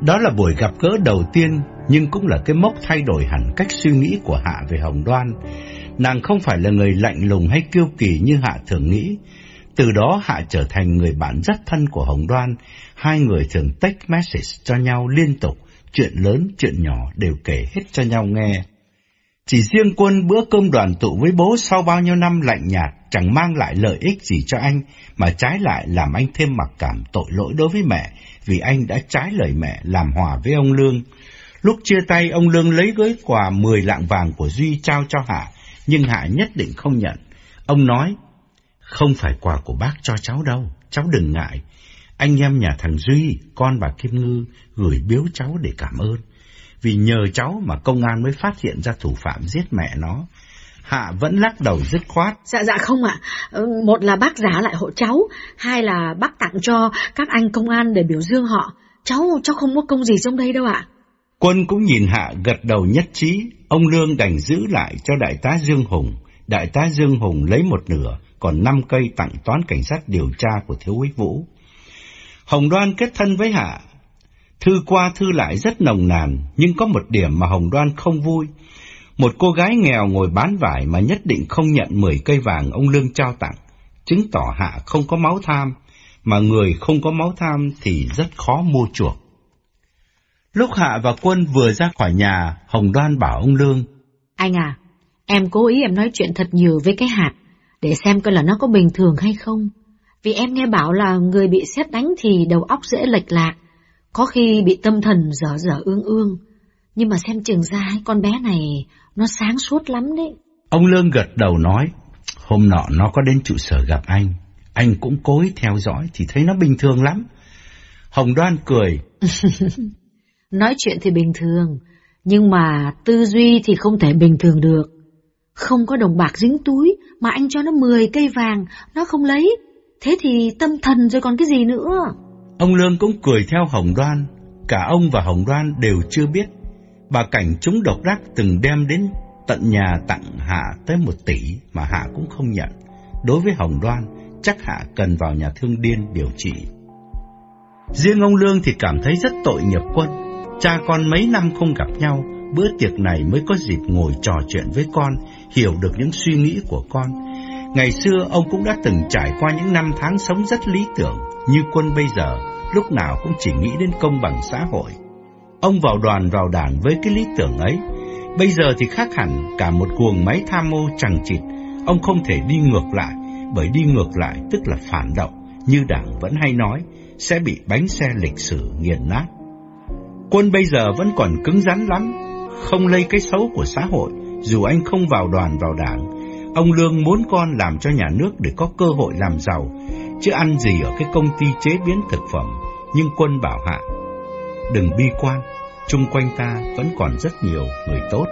Đó là buổi gặp gỡ đầu tiên, nhưng cũng là cái mốc thay đổi hẳn cách suy nghĩ của Hạ về Hồng Đoan. Nàng không phải là người lạnh lùng hay kiêu kỳ như Hạ thường nghĩ. Từ đó Hạ trở thành người bạn rất thân của Hồng Đoan. Hai người thường text message cho nhau liên tục, chuyện lớn, chuyện nhỏ đều kể hết cho nhau nghe. Chỉ riêng quân bữa cơm đoàn tụ với bố sau bao nhiêu năm lạnh nhạt chẳng mang lại lợi ích gì cho anh, mà trái lại làm anh thêm mặc cảm tội lỗi đối với mẹ, vì anh đã trái lời mẹ làm hòa với ông Lương. Lúc chia tay, ông Lương lấy gói quà 10 lạng vàng của Duy trao cho Hạ, nhưng Hạ nhất định không nhận. Ông nói, không phải quà của bác cho cháu đâu, cháu đừng ngại. Anh em nhà thằng Duy, con bà Kim Ngư, gửi biếu cháu để cảm ơn vì nhờ cháu mà công an mới phát hiện ra thủ phạm giết mẹ nó. Hạ vẫn lắc đầu dứt khoát. Dạ dạ không ạ. Ừ, một là bác giả lại hộ cháu, hai là bác tặng cho các anh công an để biểu dương họ. Cháu, cháu không có công gì trong đây đâu ạ. Quân cũng nhìn Hạ gật đầu nhất trí, ông Lương đành giữ lại cho đại tá Dương Hùng. Đại tá Dương Hùng lấy một nửa, còn năm cây tặng toán cảnh sát điều tra của thiếu úy Vũ. Hồng Đoan kết thân với Hạ, Thư qua thư lại rất nồng nàn, nhưng có một điểm mà Hồng Đoan không vui. Một cô gái nghèo ngồi bán vải mà nhất định không nhận 10 cây vàng ông Lương trao tặng, chứng tỏ Hạ không có máu tham, mà người không có máu tham thì rất khó mua chuộc. Lúc Hạ và Quân vừa ra khỏi nhà, Hồng Đoan bảo ông Lương. Anh à, em cố ý em nói chuyện thật nhiều với cái hạt, để xem coi là nó có bình thường hay không. Vì em nghe bảo là người bị xét đánh thì đầu óc dễ lệch lạc, có khi bị tâm thần dở dở ương ương, nhưng mà xem chừng ra con bé này nó sáng suốt lắm đấy. Ông Lương gật đầu nói, hôm nọ nó có đến trụ sở gặp anh, anh cũng cố ý theo dõi thì thấy nó bình thường lắm. Hồng Đoan cười. Nói chuyện thì bình thường, nhưng mà tư duy thì không thể bình thường được. Không có đồng bạc dính túi mà anh cho nó 10 cây vàng, nó không lấy. Thế thì tâm thần rồi còn cái gì nữa? Ông Lương cũng cười theo Hồng Đoan, cả ông và Hồng Đoan đều chưa biết. Bà Cảnh chúng độc đắc từng đem đến tận nhà tặng Hạ tới một tỷ mà Hạ cũng không nhận. Đối với Hồng Đoan, chắc Hạ cần vào nhà thương điên điều trị. Riêng ông Lương thì cảm thấy rất tội nghiệp quân. Cha con mấy năm không gặp nhau, bữa tiệc này mới có dịp ngồi trò chuyện với con, hiểu được những suy nghĩ của con. Ngày xưa ông cũng đã từng trải qua những năm tháng sống rất lý tưởng, như quân bây giờ, lúc nào cũng chỉ nghĩ đến công bằng xã hội. Ông vào đoàn vào đảng với cái lý tưởng ấy, bây giờ thì khác hẳn cả một cuồng máy tham mô chẳng chịt, ông không thể đi ngược lại, bởi đi ngược lại tức là phản động, như đảng vẫn hay nói, sẽ bị bánh xe lịch sử nghiền nát. Quân bây giờ vẫn còn cứng rắn lắm, không lây cái xấu của xã hội, dù anh không vào đoàn vào đảng. Ông Lương muốn con làm cho nhà nước để có cơ hội làm giàu, chứ ăn gì ở cái công ty chế biến thực phẩm. Nhưng quân bảo hạ, đừng bi quan, chung quanh ta vẫn còn rất nhiều người tốt.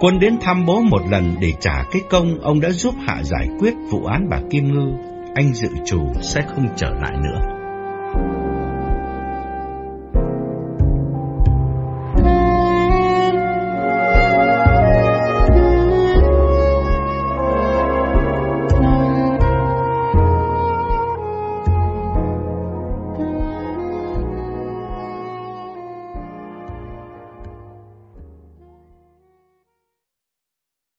Quân đến thăm bố một lần để trả cái công ông đã giúp Hạ giải quyết vụ án bà Kim Ngư. Anh dự chủ sẽ không trở lại nữa.